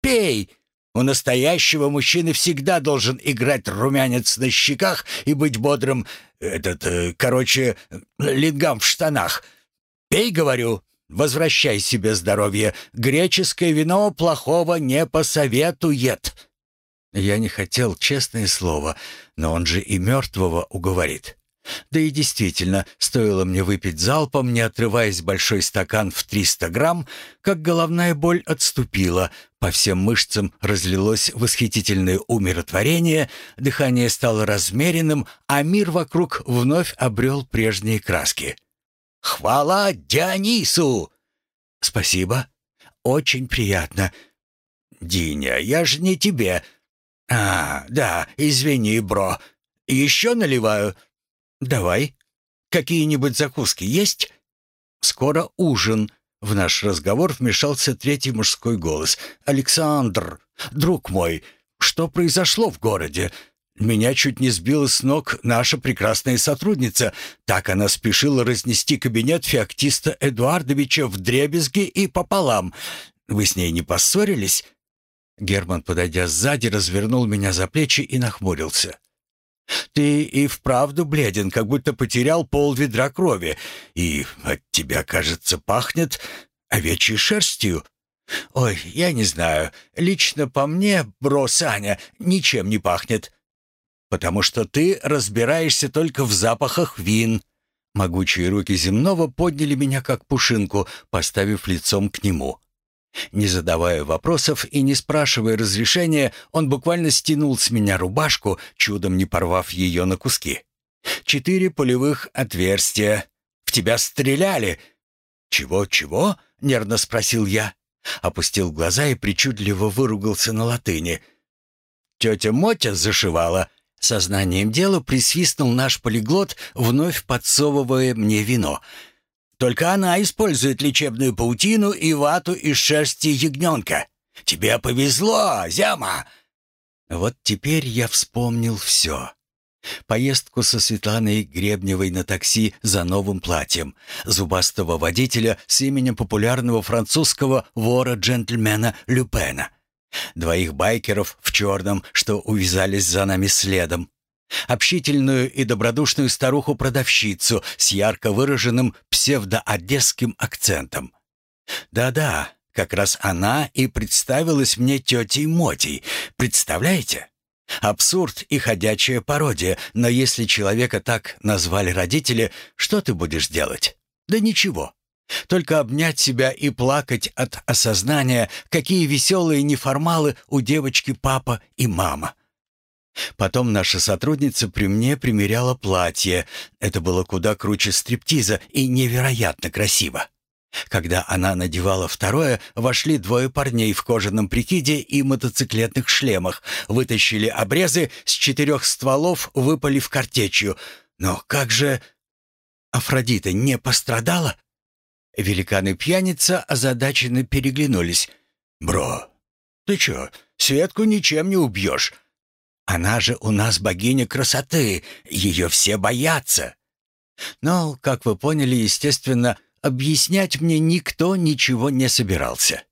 Пей. У настоящего мужчины всегда должен играть румянец на щеках и быть бодрым, этот, э, короче, лингам в штанах. Пей, говорю. Возвращай себе здоровье. Греческое вино плохого не посоветует». Я не хотел, честное слово, но он же и мертвого уговорит. Да и действительно, стоило мне выпить залпом, не отрываясь большой стакан в 300 грамм, как головная боль отступила, по всем мышцам разлилось восхитительное умиротворение, дыхание стало размеренным, а мир вокруг вновь обрел прежние краски. «Хвала Дионису!» «Спасибо. Очень приятно. Диня, я же не тебе. А, да, извини, бро. Еще наливаю? Давай. Какие-нибудь закуски есть? Скоро ужин». В наш разговор вмешался третий мужской голос. «Александр, друг мой, что произошло в городе? Меня чуть не сбила с ног наша прекрасная сотрудница. Так она спешила разнести кабинет феоктиста Эдуардовича в дребезги и пополам. Вы с ней не поссорились?» Герман, подойдя сзади, развернул меня за плечи и нахмурился. «Ты и вправду бледен, как будто потерял пол ведра крови, и от тебя, кажется, пахнет овечьей шерстью. Ой, я не знаю, лично по мне, бро Саня, ничем не пахнет потому что ты разбираешься только в запахах вин». Могучие руки земного подняли меня как пушинку, поставив лицом к нему. Не задавая вопросов и не спрашивая разрешения, он буквально стянул с меня рубашку, чудом не порвав ее на куски. «Четыре полевых отверстия. В тебя стреляли!» «Чего-чего?» — нервно спросил я. Опустил глаза и причудливо выругался на латыни. «Тетя Мотя зашивала», Сознанием дела присвистнул наш полиглот, вновь подсовывая мне вино. «Только она использует лечебную паутину и вату из шерсти ягненка. Тебе повезло, зяма!» Вот теперь я вспомнил все. Поездку со Светланой Гребневой на такси за новым платьем, зубастого водителя с именем популярного французского вора-джентльмена Люпена — Двоих байкеров в черном, что увязались за нами следом. Общительную и добродушную старуху-продавщицу с ярко выраженным псевдоодесским акцентом. Да-да, как раз она и представилась мне тетей Мотей. Представляете? Абсурд и ходячая пародия, но если человека так назвали родители, что ты будешь делать? Да ничего. Только обнять себя и плакать от осознания, какие веселые неформалы у девочки папа и мама. Потом наша сотрудница при мне примеряла платье. Это было куда круче стриптиза и невероятно красиво. Когда она надевала второе, вошли двое парней в кожаном прикиде и мотоциклетных шлемах, вытащили обрезы, с четырех стволов выпали в картечью. Но как же... Афродита не пострадала? Великаны-пьяница озадаченно переглянулись. «Бро, ты чё, Светку ничем не убьешь. Она же у нас богиня красоты, ее все боятся». Но, как вы поняли, естественно, объяснять мне никто ничего не собирался.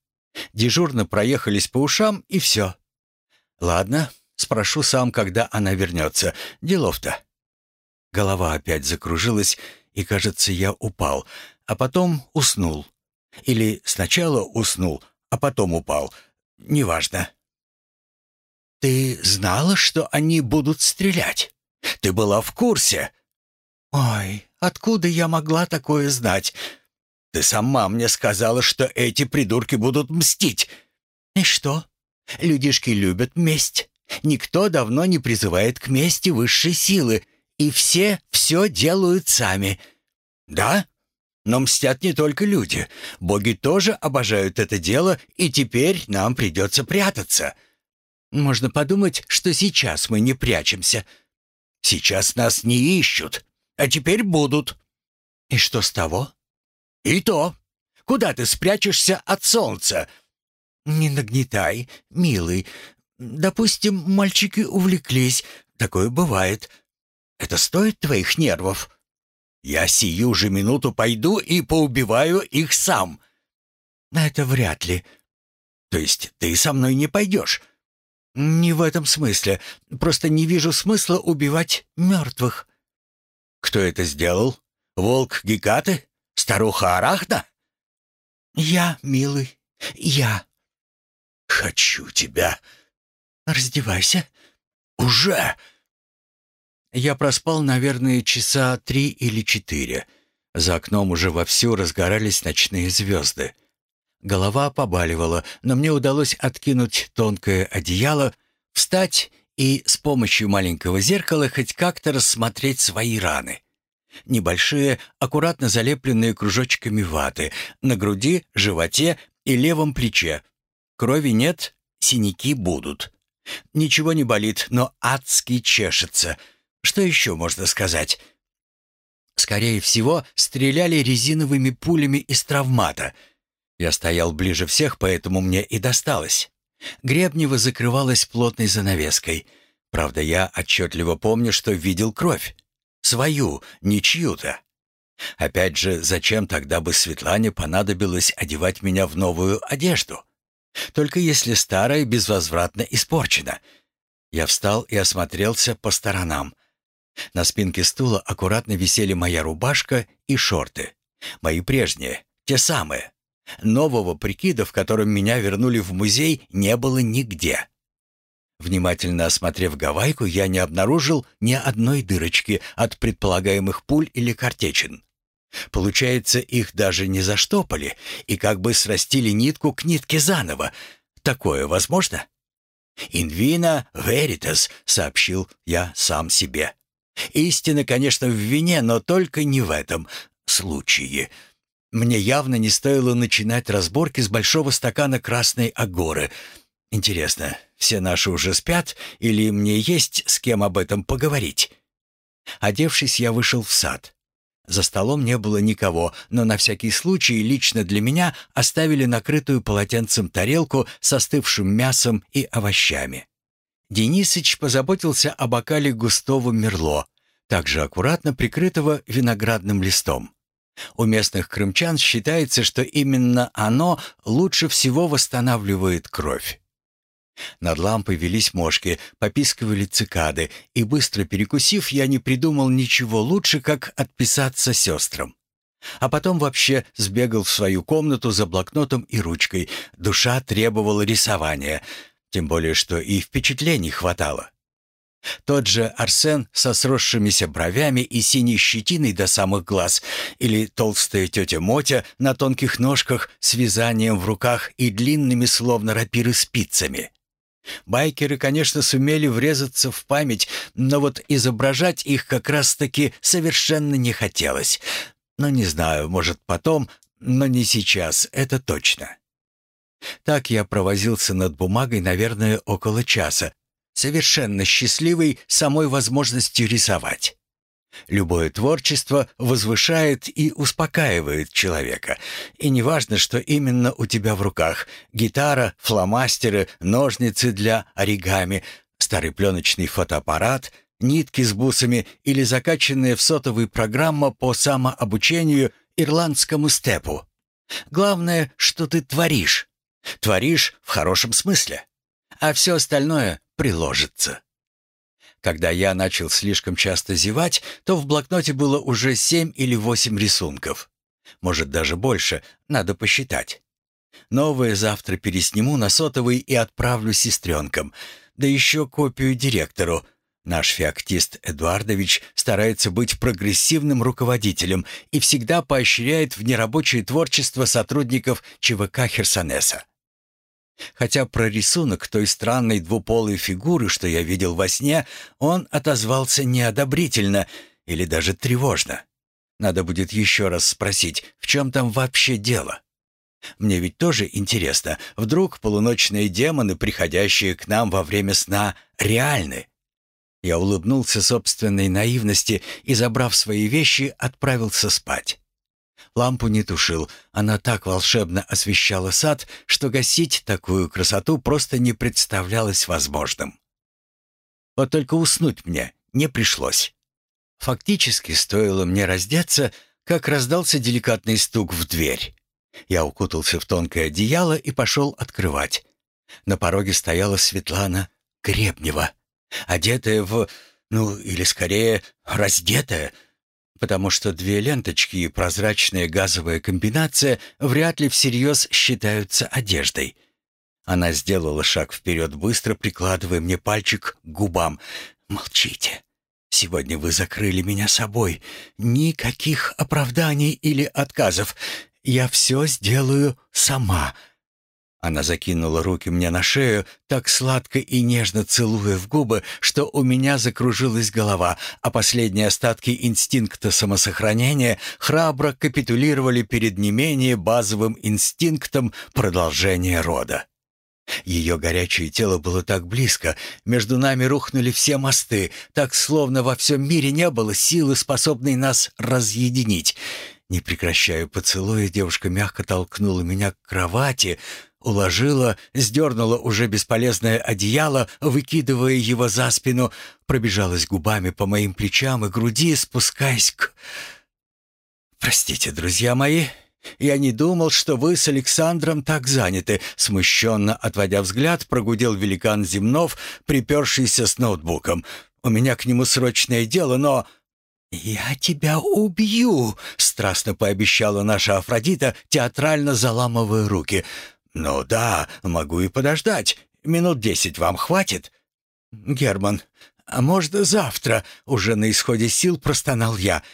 Дежурно проехались по ушам, и все. «Ладно, спрошу сам, когда она вернется. Делов-то». Голова опять закружилась, и, кажется, я упал, а потом уснул. Или сначала уснул, а потом упал. Неважно. «Ты знала, что они будут стрелять? Ты была в курсе?» «Ой, откуда я могла такое знать? Ты сама мне сказала, что эти придурки будут мстить. И что? Людишки любят месть. Никто давно не призывает к мести высшей силы, и все все делают сами. Да? Но мстят не только люди. Боги тоже обожают это дело, и теперь нам придется прятаться. Можно подумать, что сейчас мы не прячемся. Сейчас нас не ищут, а теперь будут. И что с того? И то. Куда ты спрячешься от солнца? Не нагнетай, милый. Допустим, мальчики увлеклись. Такое бывает. Это стоит твоих нервов? Я сию же минуту пойду и поубиваю их сам. Это вряд ли. То есть ты со мной не пойдешь? Не в этом смысле. Просто не вижу смысла убивать мертвых. Кто это сделал? Волк Гекаты? Старуха Арахна? Я, милый, я. Хочу тебя. Раздевайся. Уже. Я проспал, наверное, часа три или четыре. За окном уже вовсю разгорались ночные звезды. Голова побаливала, но мне удалось откинуть тонкое одеяло, встать и с помощью маленького зеркала хоть как-то рассмотреть свои раны. Небольшие, аккуратно залепленные кружочками ваты, на груди, животе и левом плече. Крови нет, синяки будут. Ничего не болит, но адски чешется — что еще можно сказать? Скорее всего, стреляли резиновыми пулями из травмата. Я стоял ближе всех, поэтому мне и досталось. Гребнево закрывалась плотной занавеской. Правда, я отчетливо помню, что видел кровь. Свою, не чью-то. Опять же, зачем тогда бы Светлане понадобилось одевать меня в новую одежду? Только если старая безвозвратно испорчена. Я встал и осмотрелся по сторонам. На спинке стула аккуратно висели моя рубашка и шорты. Мои прежние, те самые. Нового прикида, в котором меня вернули в музей, не было нигде. Внимательно осмотрев гавайку, я не обнаружил ни одной дырочки от предполагаемых пуль или картечин. Получается, их даже не заштопали и как бы срастили нитку к нитке заново. Такое возможно? «Инвина веритас», — сообщил я сам себе. Истина, конечно, в вине, но только не в этом случае. Мне явно не стоило начинать разборки с большого стакана красной агоры. Интересно, все наши уже спят или мне есть с кем об этом поговорить? Одевшись, я вышел в сад. За столом не было никого, но на всякий случай лично для меня оставили накрытую полотенцем тарелку с остывшим мясом и овощами. Денисыч позаботился о бокале густого мерло, также аккуратно прикрытого виноградным листом. У местных крымчан считается, что именно оно лучше всего восстанавливает кровь. Над лампой велись мошки, попискивали цикады, и быстро перекусив, я не придумал ничего лучше, как отписаться сестрам. А потом вообще сбегал в свою комнату за блокнотом и ручкой. Душа требовала рисования — тем более, что и впечатлений хватало. Тот же Арсен со сросшимися бровями и синей щетиной до самых глаз, или толстая тетя Мотя на тонких ножках с вязанием в руках и длинными, словно рапиры, спицами. Байкеры, конечно, сумели врезаться в память, но вот изображать их как раз-таки совершенно не хотелось. Но не знаю, может потом, но не сейчас, это точно. Так я провозился над бумагой, наверное, около часа, совершенно счастливый самой возможностью рисовать. Любое творчество возвышает и успокаивает человека. И неважно, что именно у тебя в руках — гитара, фломастеры, ножницы для оригами, старый пленочный фотоаппарат, нитки с бусами или закачанная в сотовый программа по самообучению ирландскому степу. Главное, что ты творишь. Творишь в хорошем смысле. А все остальное приложится. Когда я начал слишком часто зевать, то в блокноте было уже семь или восемь рисунков. Может, даже больше, надо посчитать. Новые завтра пересниму на сотовый и отправлю сестренкам. Да еще копию директору. Наш феоктист Эдуардович старается быть прогрессивным руководителем и всегда поощряет в нерабочее творчество сотрудников ЧВК Херсонеса. Хотя про рисунок той странной двуполой фигуры, что я видел во сне, он отозвался неодобрительно или даже тревожно. Надо будет еще раз спросить, в чем там вообще дело. Мне ведь тоже интересно, вдруг полуночные демоны, приходящие к нам во время сна, реальны? Я улыбнулся собственной наивности и, забрав свои вещи, отправился спать. Лампу не тушил, она так волшебно освещала сад, что гасить такую красоту просто не представлялось возможным. Вот только уснуть мне не пришлось. Фактически, стоило мне раздеться, как раздался деликатный стук в дверь. Я укутался в тонкое одеяло и пошел открывать. На пороге стояла Светлана Гребнева, одетая в... ну, или скорее, раздетая — потому что две ленточки и прозрачная газовая комбинация вряд ли всерьез считаются одеждой. Она сделала шаг вперед, быстро прикладывая мне пальчик к губам. «Молчите. Сегодня вы закрыли меня собой. Никаких оправданий или отказов. Я все сделаю сама. Она закинула руки мне на шею, так сладко и нежно целуя в губы, что у меня закружилась голова, а последние остатки инстинкта самосохранения храбро капитулировали перед не менее базовым инстинктом продолжения рода. Ее горячее тело было так близко, между нами рухнули все мосты, так словно во всем мире не было силы, способной нас разъединить. Не прекращая поцелуя, девушка мягко толкнула меня к кровати, Уложила, сдернула уже бесполезное одеяло, выкидывая его за спину, пробежалась губами по моим плечам и груди, спускаясь к... «Простите, друзья мои, я не думал, что вы с Александром так заняты», смущенно отводя взгляд, прогудел великан Земнов, припершийся с ноутбуком. «У меня к нему срочное дело, но...» «Я тебя убью!» — страстно пообещала наша Афродита, театрально заламывая руки — «Ну да, могу и подождать. Минут десять вам хватит?» «Герман, а может, завтра?» — уже на исходе сил простонал я.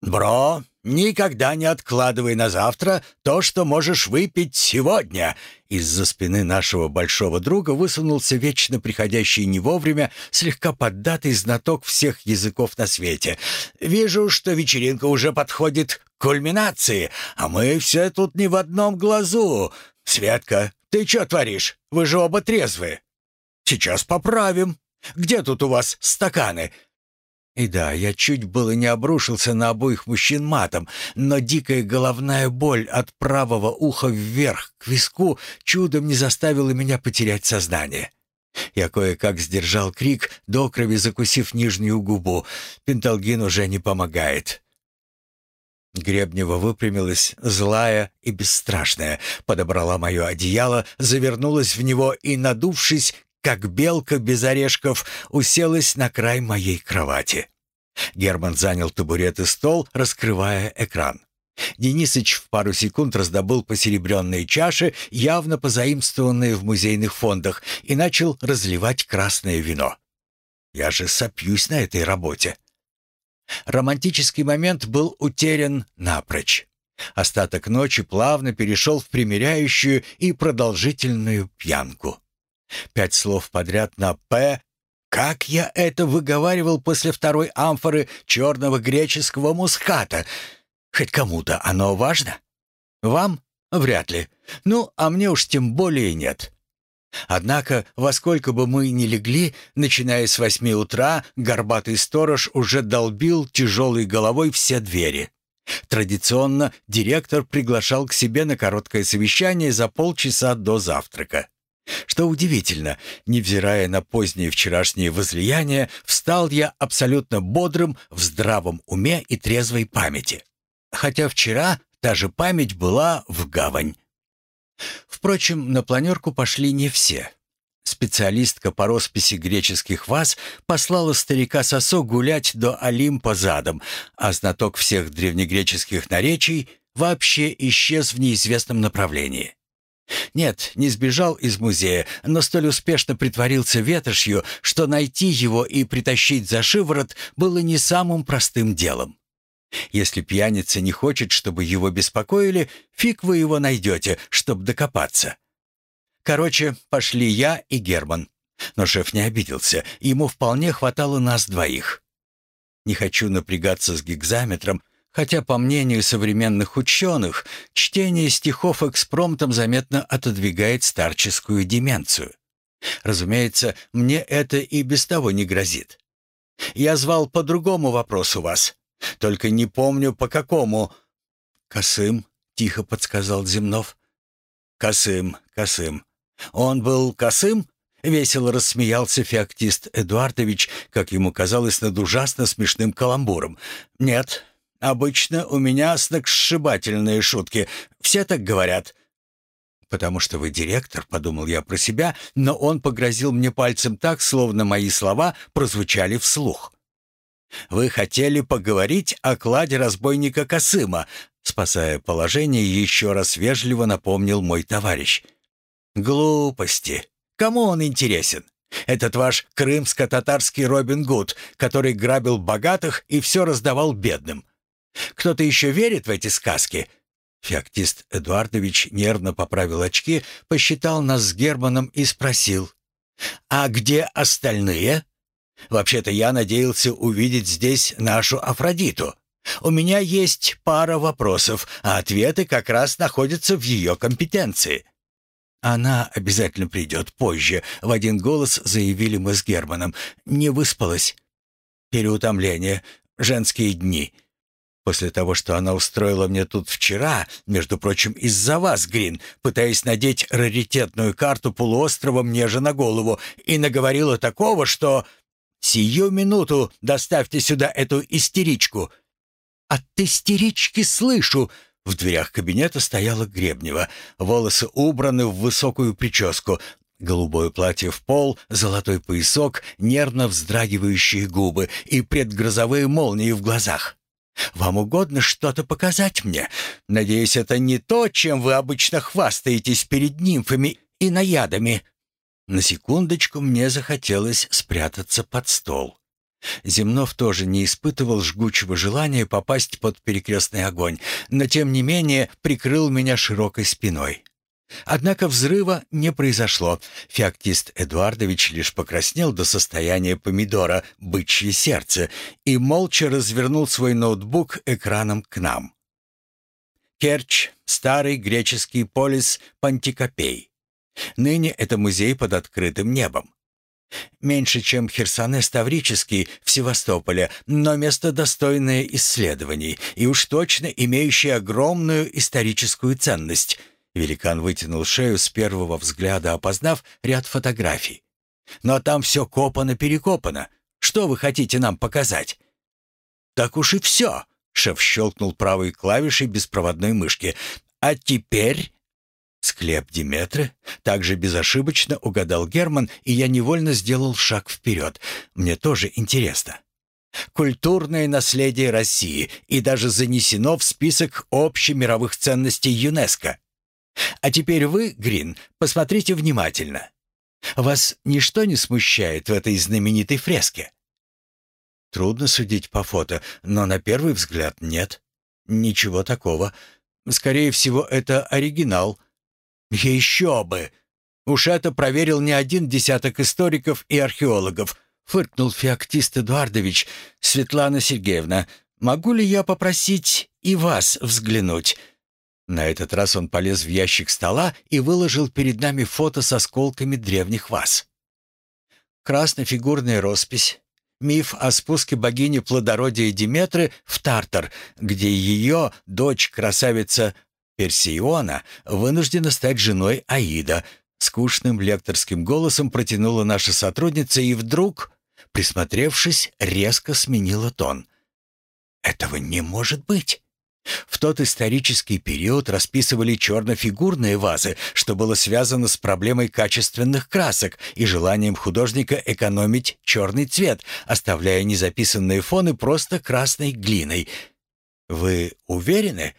«Бро, никогда не откладывай на завтра то, что можешь выпить сегодня!» Из-за спины нашего большого друга высунулся вечно приходящий не вовремя, слегка поддатый знаток всех языков на свете. «Вижу, что вечеринка уже подходит к кульминации, а мы все тут не в одном глазу. «Светка, ты что творишь? Вы же оба трезвые!» «Сейчас поправим. Где тут у вас стаканы?» И да, я чуть было не обрушился на обоих мужчин матом, но дикая головная боль от правого уха вверх к виску чудом не заставила меня потерять сознание. Я кое-как сдержал крик, до крови закусив нижнюю губу. Пенталгин уже не помогает. Гребнева выпрямилась, злая и бесстрашная, подобрала мое одеяло, завернулась в него и, надувшись, как белка без орешков, уселась на край моей кровати. Герман занял табурет и стол, раскрывая экран. Денисыч в пару секунд раздобыл посеребренные чаши, явно позаимствованные в музейных фондах, и начал разливать красное вино. Я же сопьюсь на этой работе. Романтический момент был утерян напрочь. Остаток ночи плавно перешел в примиряющую и продолжительную пьянку. Пять слов подряд на «П». Как я это выговаривал после второй амфоры черного греческого муската? Хоть кому-то оно важно? Вам? Вряд ли. Ну, а мне уж тем более нет. Однако, во сколько бы мы ни легли, начиная с восьми утра, горбатый сторож уже долбил тяжелой головой все двери. Традиционно директор приглашал к себе на короткое совещание за полчаса до завтрака. Что удивительно, невзирая на позднее вчерашнее возлияние, встал я абсолютно бодрым, в здравом уме и трезвой памяти. Хотя вчера та же память была в гавань. Впрочем, на планерку пошли не все. Специалистка по росписи греческих ваз послала старика Сосо гулять до Олимпа задом, а знаток всех древнегреческих наречий вообще исчез в неизвестном направлении. Нет, не сбежал из музея, но столь успешно притворился ветошью, что найти его и притащить за шиворот было не самым простым делом. Если пьяница не хочет, чтобы его беспокоили, фиг вы его найдете, чтобы докопаться. Короче, пошли я и Герман. Но шеф не обиделся, ему вполне хватало нас двоих. Не хочу напрягаться с гигзаметром, хотя, по мнению современных ученых, чтение стихов экспромтом заметно отодвигает старческую деменцию. Разумеется, мне это и без того не грозит. Я звал по другому вопросу вас. Только не помню, по какому». «Косым», — тихо подсказал Земнов. «Косым, Косым. Он был Косым?» — весело рассмеялся феоктист Эдуардович, как ему казалось, над ужасно смешным каламбуром. «Нет, обычно у меня сногсшибательные шутки. Все так говорят». «Потому что вы директор», — подумал я про себя, но он погрозил мне пальцем так, словно мои слова прозвучали вслух. Вы хотели поговорить о кладе разбойника Косыма, спасая положение, еще раз вежливо напомнил мой товарищ. Глупости. Кому он интересен? Этот ваш крымско-татарский Робин Гуд, который грабил богатых и все раздавал бедным. Кто-то еще верит в эти сказки?» Феоктист Эдуардович нервно поправил очки, посчитал нас с Германом и спросил. «А где остальные?» Вообще-то я надеялся увидеть здесь нашу Афродиту. У меня есть пара вопросов, а ответы как раз находятся в ее компетенции». «Она обязательно придет позже», — в один голос заявили мы с Германом. «Не выспалась». «Переутомление. Женские дни». После того, что она устроила мне тут вчера, между прочим, из-за вас, Грин, пытаясь надеть раритетную карту полуострова мне же на голову, и наговорила такого, что... Сию минуту доставьте сюда эту истеричку!» «От истерички слышу!» В дверях кабинета стояла Гребнева. Волосы убраны в высокую прическу. Голубое платье в пол, золотой поясок, нервно вздрагивающие губы и предгрозовые молнии в глазах. «Вам угодно что-то показать мне? Надеюсь, это не то, чем вы обычно хвастаетесь перед нимфами и наядами?» На секундочку мне захотелось спрятаться под стол. Земнов тоже не испытывал жгучего желания попасть под перекрестный огонь, но тем не менее прикрыл меня широкой спиной. Однако взрыва не произошло. Феоктист Эдуардович лишь покраснел до состояния помидора «бычье сердце» и молча развернул свой ноутбук экраном к нам. Керчь, старый греческий полис Пантикопей. Ныне это музей под открытым небом. Меньше, чем Херсонес Таврический в Севастополе, но место достойное исследований и уж точно имеющее огромную историческую ценность. Великан вытянул шею с первого взгляда, опознав ряд фотографий. «Но там все копано-перекопано. Что вы хотите нам показать?» «Так уж и все», — шеф щелкнул правой клавишей беспроводной мышки. «А теперь Склеп Диметры также безошибочно угадал Герман, и я невольно сделал шаг вперед. Мне тоже интересно. Культурное наследие России и даже занесено в список общемировых ценностей ЮНЕСКО. А теперь вы, Грин, посмотрите внимательно. Вас ничто не смущает в этой знаменитой фреске?» Трудно судить по фото, но на первый взгляд нет. Ничего такого. Скорее всего, это оригинал. Еще бы! Уж это проверил не один десяток историков и археологов, фыркнул Феоктист Эдуардович. Светлана Сергеевна, могу ли я попросить и вас взглянуть? На этот раз он полез в ящик стола и выложил перед нами фото с осколками древних ваз. Краснофигурная роспись, миф о спуске богини плодородия Диметры в Тартар, где ее дочь, красавица Персиона, вынуждена стать женой Аида. Скучным лекторским голосом протянула наша сотрудница и вдруг, присмотревшись, резко сменила тон. «Этого не может быть!» В тот исторический период расписывали чернофигурные вазы, что было связано с проблемой качественных красок и желанием художника экономить черный цвет, оставляя незаписанные фоны просто красной глиной. Вы уверены?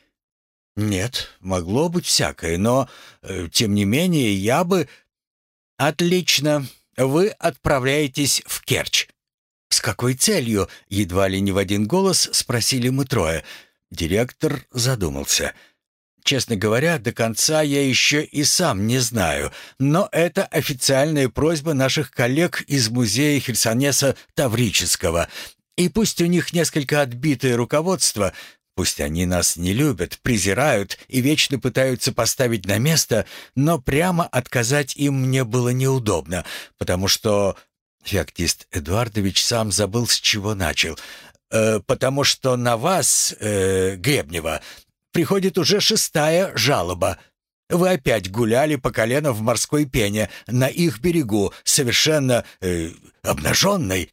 Нет, могло быть всякое, но, э, тем не менее, я бы... Отлично, вы отправляетесь в Керчь. «С какой целью?» — едва ли не в один голос спросили мы трое — Директор задумался. Честно говоря, до конца я еще и сам не знаю, но это официальная просьба наших коллег из музея Херсонеса Таврического. И пусть у них несколько отбитое руководство, пусть они нас не любят, презирают и вечно пытаются поставить на место, но прямо отказать им мне было неудобно, потому что Феоктист Эдуардович сам забыл, с чего начал э, потому что на вас, э, Гребнева, приходит уже шестая жалоба. Вы опять гуляли по колено в морской пене на их берегу, совершенно э, обнаженной».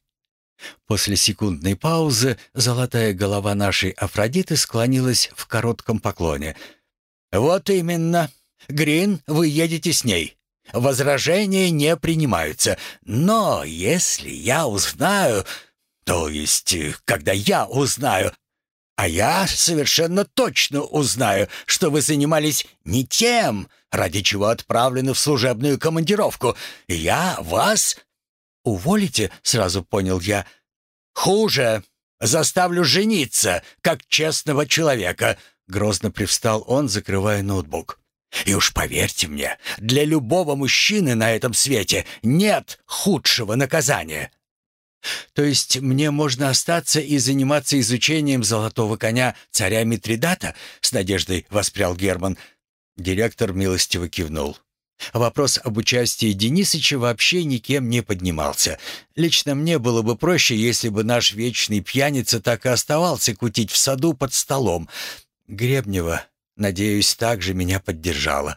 После секундной паузы золотая голова нашей Афродиты склонилась в коротком поклоне. «Вот именно. Грин, вы едете с ней. Возражения не принимаются. Но если я узнаю, то есть, когда я узнаю, а я совершенно точно узнаю, что вы занимались не тем, ради чего отправлены в служебную командировку. Я вас уволите, сразу понял я. Хуже, заставлю жениться, как честного человека, грозно привстал он, закрывая ноутбук. И уж поверьте мне, для любого мужчины на этом свете нет худшего наказания. То есть мне можно остаться и заниматься изучением золотого коня царя Митридата? С надеждой воспрял Герман. Директор милостиво кивнул. Вопрос об участии Денисыча вообще никем не поднимался. Лично мне было бы проще, если бы наш вечный пьяница так и оставался кутить в саду под столом. Гребнева, надеюсь, также меня поддержала.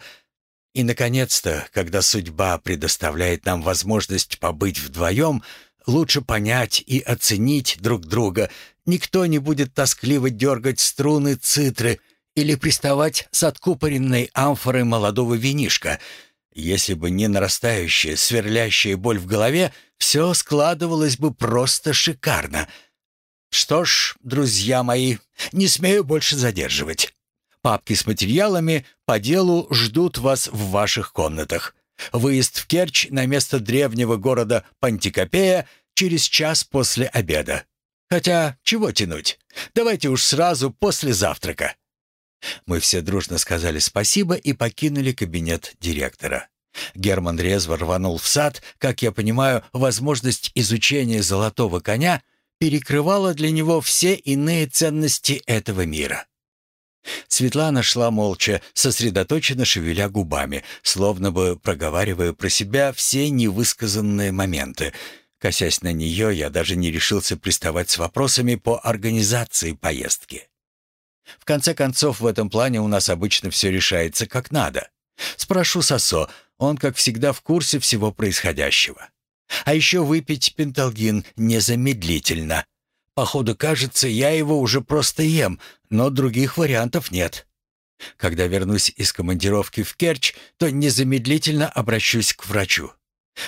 И, наконец-то, когда судьба предоставляет нам возможность побыть вдвоем — лучше понять и оценить друг друга. Никто не будет тоскливо дергать струны цитры или приставать с откупоренной амфорой молодого винишка. Если бы не нарастающая, сверлящая боль в голове, все складывалось бы просто шикарно. Что ж, друзья мои, не смею больше задерживать. Папки с материалами по делу ждут вас в ваших комнатах. Выезд в Керчь на место древнего города Пантикопея через час после обеда. Хотя, чего тянуть? Давайте уж сразу после завтрака. Мы все дружно сказали спасибо и покинули кабинет директора. Герман резво рванул в сад. Как я понимаю, возможность изучения золотого коня перекрывала для него все иные ценности этого мира. Светлана шла молча, сосредоточенно шевеля губами, словно бы проговаривая про себя все невысказанные моменты. Косясь на нее, я даже не решился приставать с вопросами по организации поездки. В конце концов, в этом плане у нас обычно все решается как надо. Спрошу Сосо, он, как всегда, в курсе всего происходящего. А еще выпить пенталгин незамедлительно — Походу, кажется, я его уже просто ем, но других вариантов нет. Когда вернусь из командировки в Керчь, то незамедлительно обращусь к врачу.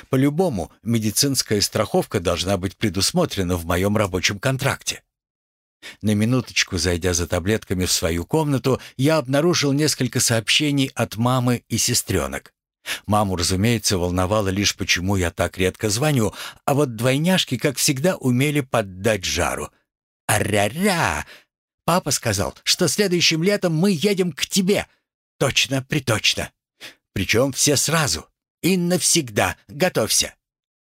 По-любому, медицинская страховка должна быть предусмотрена в моем рабочем контракте. На минуточку зайдя за таблетками в свою комнату, я обнаружил несколько сообщений от мамы и сестренок. Маму, разумеется, волновало лишь, почему я так редко звоню, а вот двойняшки, как всегда, умели поддать жару. «Аря-ря! Папа сказал, что следующим летом мы едем к тебе. Точно, приточно. Причем все сразу. И навсегда. Готовься.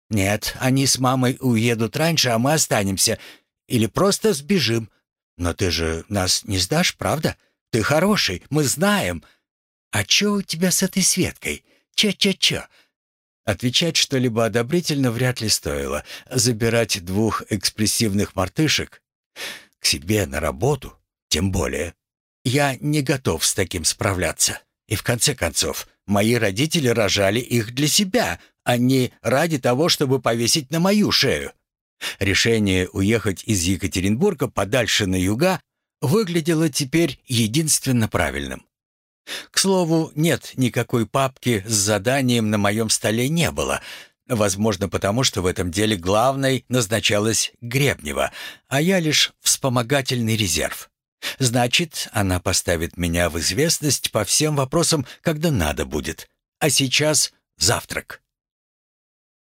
Нет, они с мамой уедут раньше, а мы останемся. Или просто сбежим. Но ты же нас не сдашь, правда? Ты хороший, мы знаем. А что у тебя с этой Светкой? Чё-чё-чё?» Отвечать что-либо одобрительно вряд ли стоило. Забирать двух экспрессивных мартышек к себе на работу тем более. Я не готов с таким справляться. И в конце концов, мои родители рожали их для себя, а не ради того, чтобы повесить на мою шею. Решение уехать из Екатеринбурга подальше на юга выглядело теперь единственно правильным. К слову, нет, никакой папки с заданием на моем столе не было. Возможно, потому что в этом деле главной назначалась Гребнева, а я лишь вспомогательный резерв. Значит, она поставит меня в известность по всем вопросам, когда надо будет. А сейчас завтрак.